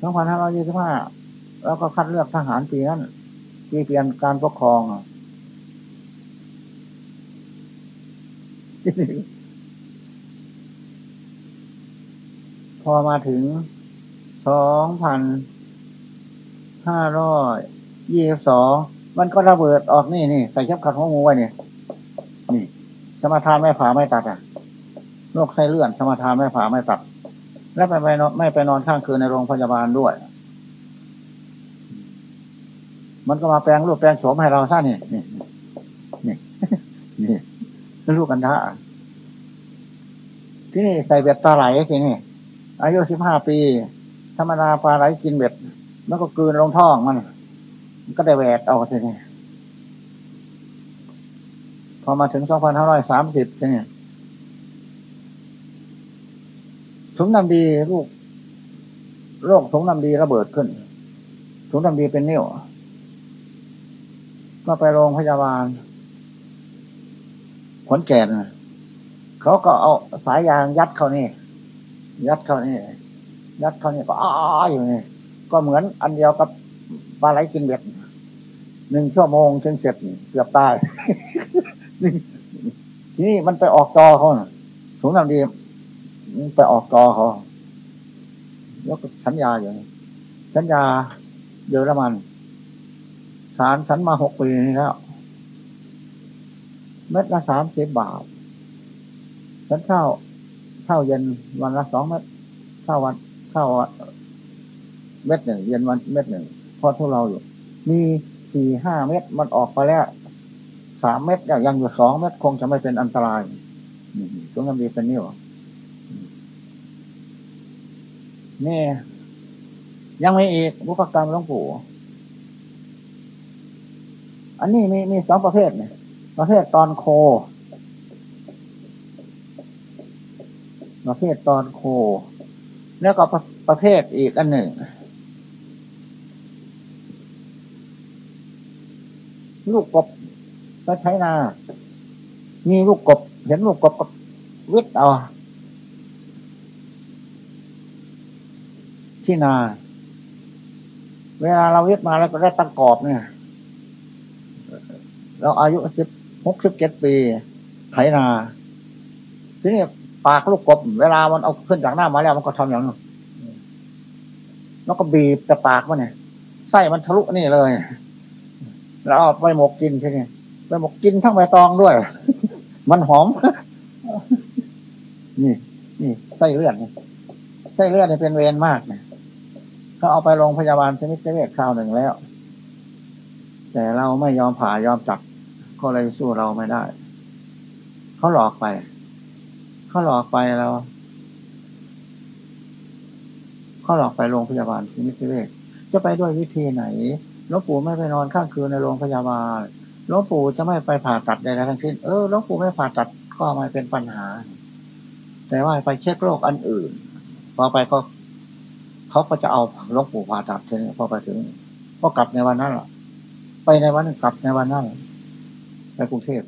สองพันห้าร้อยยี่สิบห้าแล้วก็คัดเลือกทหารปีนั้นปีเปลี่ยนการปกครองพอมาถึงสองพัน ห้าร้อยยี่สิบสองมันก็ระเบิดออกนี่นี่ใส่ชับขัดหัวงูไว้นี่นี่สมาทานไม่ผ่าไม่ตัดอะโรคไส้เลื่อนสมาทานไม่ผ่าไม่ตัด และไปไปนอนไม่ไปนอนข้างคืนในโรงพยาบาลด้วย มันก็มาแปลงรูปแปลงโฉมให้เราซะนี่นี่นี่นี่ลูกกันทะที่นี่ใส่เบ็ดปลาไหลที่นี่อายุสิบห้าปี ธรรมดาปลาไหลกินเบ็ด มันก็กืนลงท้องมัน มันก็ได้แหวกเอาทีนี่พอมาถึงสองพันห้าร้อยสามสิบทีนี่ถุงน้ำดีลูกโรคถุงน้ำดีระเบิดขึ้นถุงน้ำดีเป็นนิ้วก็ไปโรงพยาบาลขนแก่นเขาก็เอาสายยางยัดเขานี่ ยัดเขานี่ ยัดเขานี่ก็อ้าอยู่นี่ ก็เหมือนอันเดียวกับปลาไหลกินเบ็ดหนึ่งชั่วโมงจนเสร็จเกือบตายทีนี้มันไปออกจอเขาถุงน้ำดีไปออกกอเขายกสัญญาอย่างสัญญาเยอรมันสารฉันมาหกปีนี้แล้ว เม็ดละสามสิบบาทฉันเข้าเข้าเย็นวันละสองเม็ดเข้าวันเข้า เม็ดหนึ่งเย็นวันเม็ดหนึ่งพอทุเราอยู่ มีสี่ห้าเม็ดมันออกไปแล้วสามเม็ดยังอยู่สองเม็ดคงจะไม่เป็นอันตรายตรงนั้นดีเป็นนิ้วนี่ ยังไม่อีกบุพกรรมหลวงปู่อันนี้มีมีสองประเภทเนี่ยประเภทตอนโค ประเภทตอนโค แล้วก็ประเภทอีกอันหนึ่ง ลูกกบก็ใช้นา มีลูกกบ เห็นลูกกบก็วิทย์เอาที่นา เวลาเราวิทมาแล้วก็ได้ตั้งกรอบเนี่ย เราอายุสิบหกสิบเจ็ดปีไถนาทีนี้ปากลูกกบ เวลามันเอาขึ้นจากหน้ามาแล้วมันก็ทำอย่างนั้นแล้วก็บีบแต่ปากมันเนี่ยไส้มันทะลุนี่เลย แล้วเอาไปหมกกินใช่ไหมไปหมกกินทั้งใบตองด้วย มันหอม นี่ นี่ไส้เลือดไส้เลือดเนี่ยเป็นเวรมากเนี่ยเขาเอาไปโรงพยาบาลชนิดเวชคราวหนึ่งแล้ว แต่เราไม่ยอมผ่ายอมจับก็เลยสู้เราไม่ได้ เขาหลอกไป เขาหลอกไปแล้วเขาหลอกไปโรงพยาบาลชนิดเวชจะไปด้วยวิธีไหน หลวงปู่ไม่ไปนอนข้างคืนในโรงพยาบาลหลวงปู่จะไม่ไปผ่าตัดใดๆทั้งสิ้นเออหลวงปู่ไม่ผ่าตัดก็ไม่เป็นปัญหา แต่ว่าไปเช็คโรคอันอื่น พอไปก็เขาก็จะเอาหลวงปู่ผ่าตัดทีนี้พอไปถึง ก็กลับในวันนั้นแหละไปในวันนั้นกลับในวันนั้นไปกรุงเทพ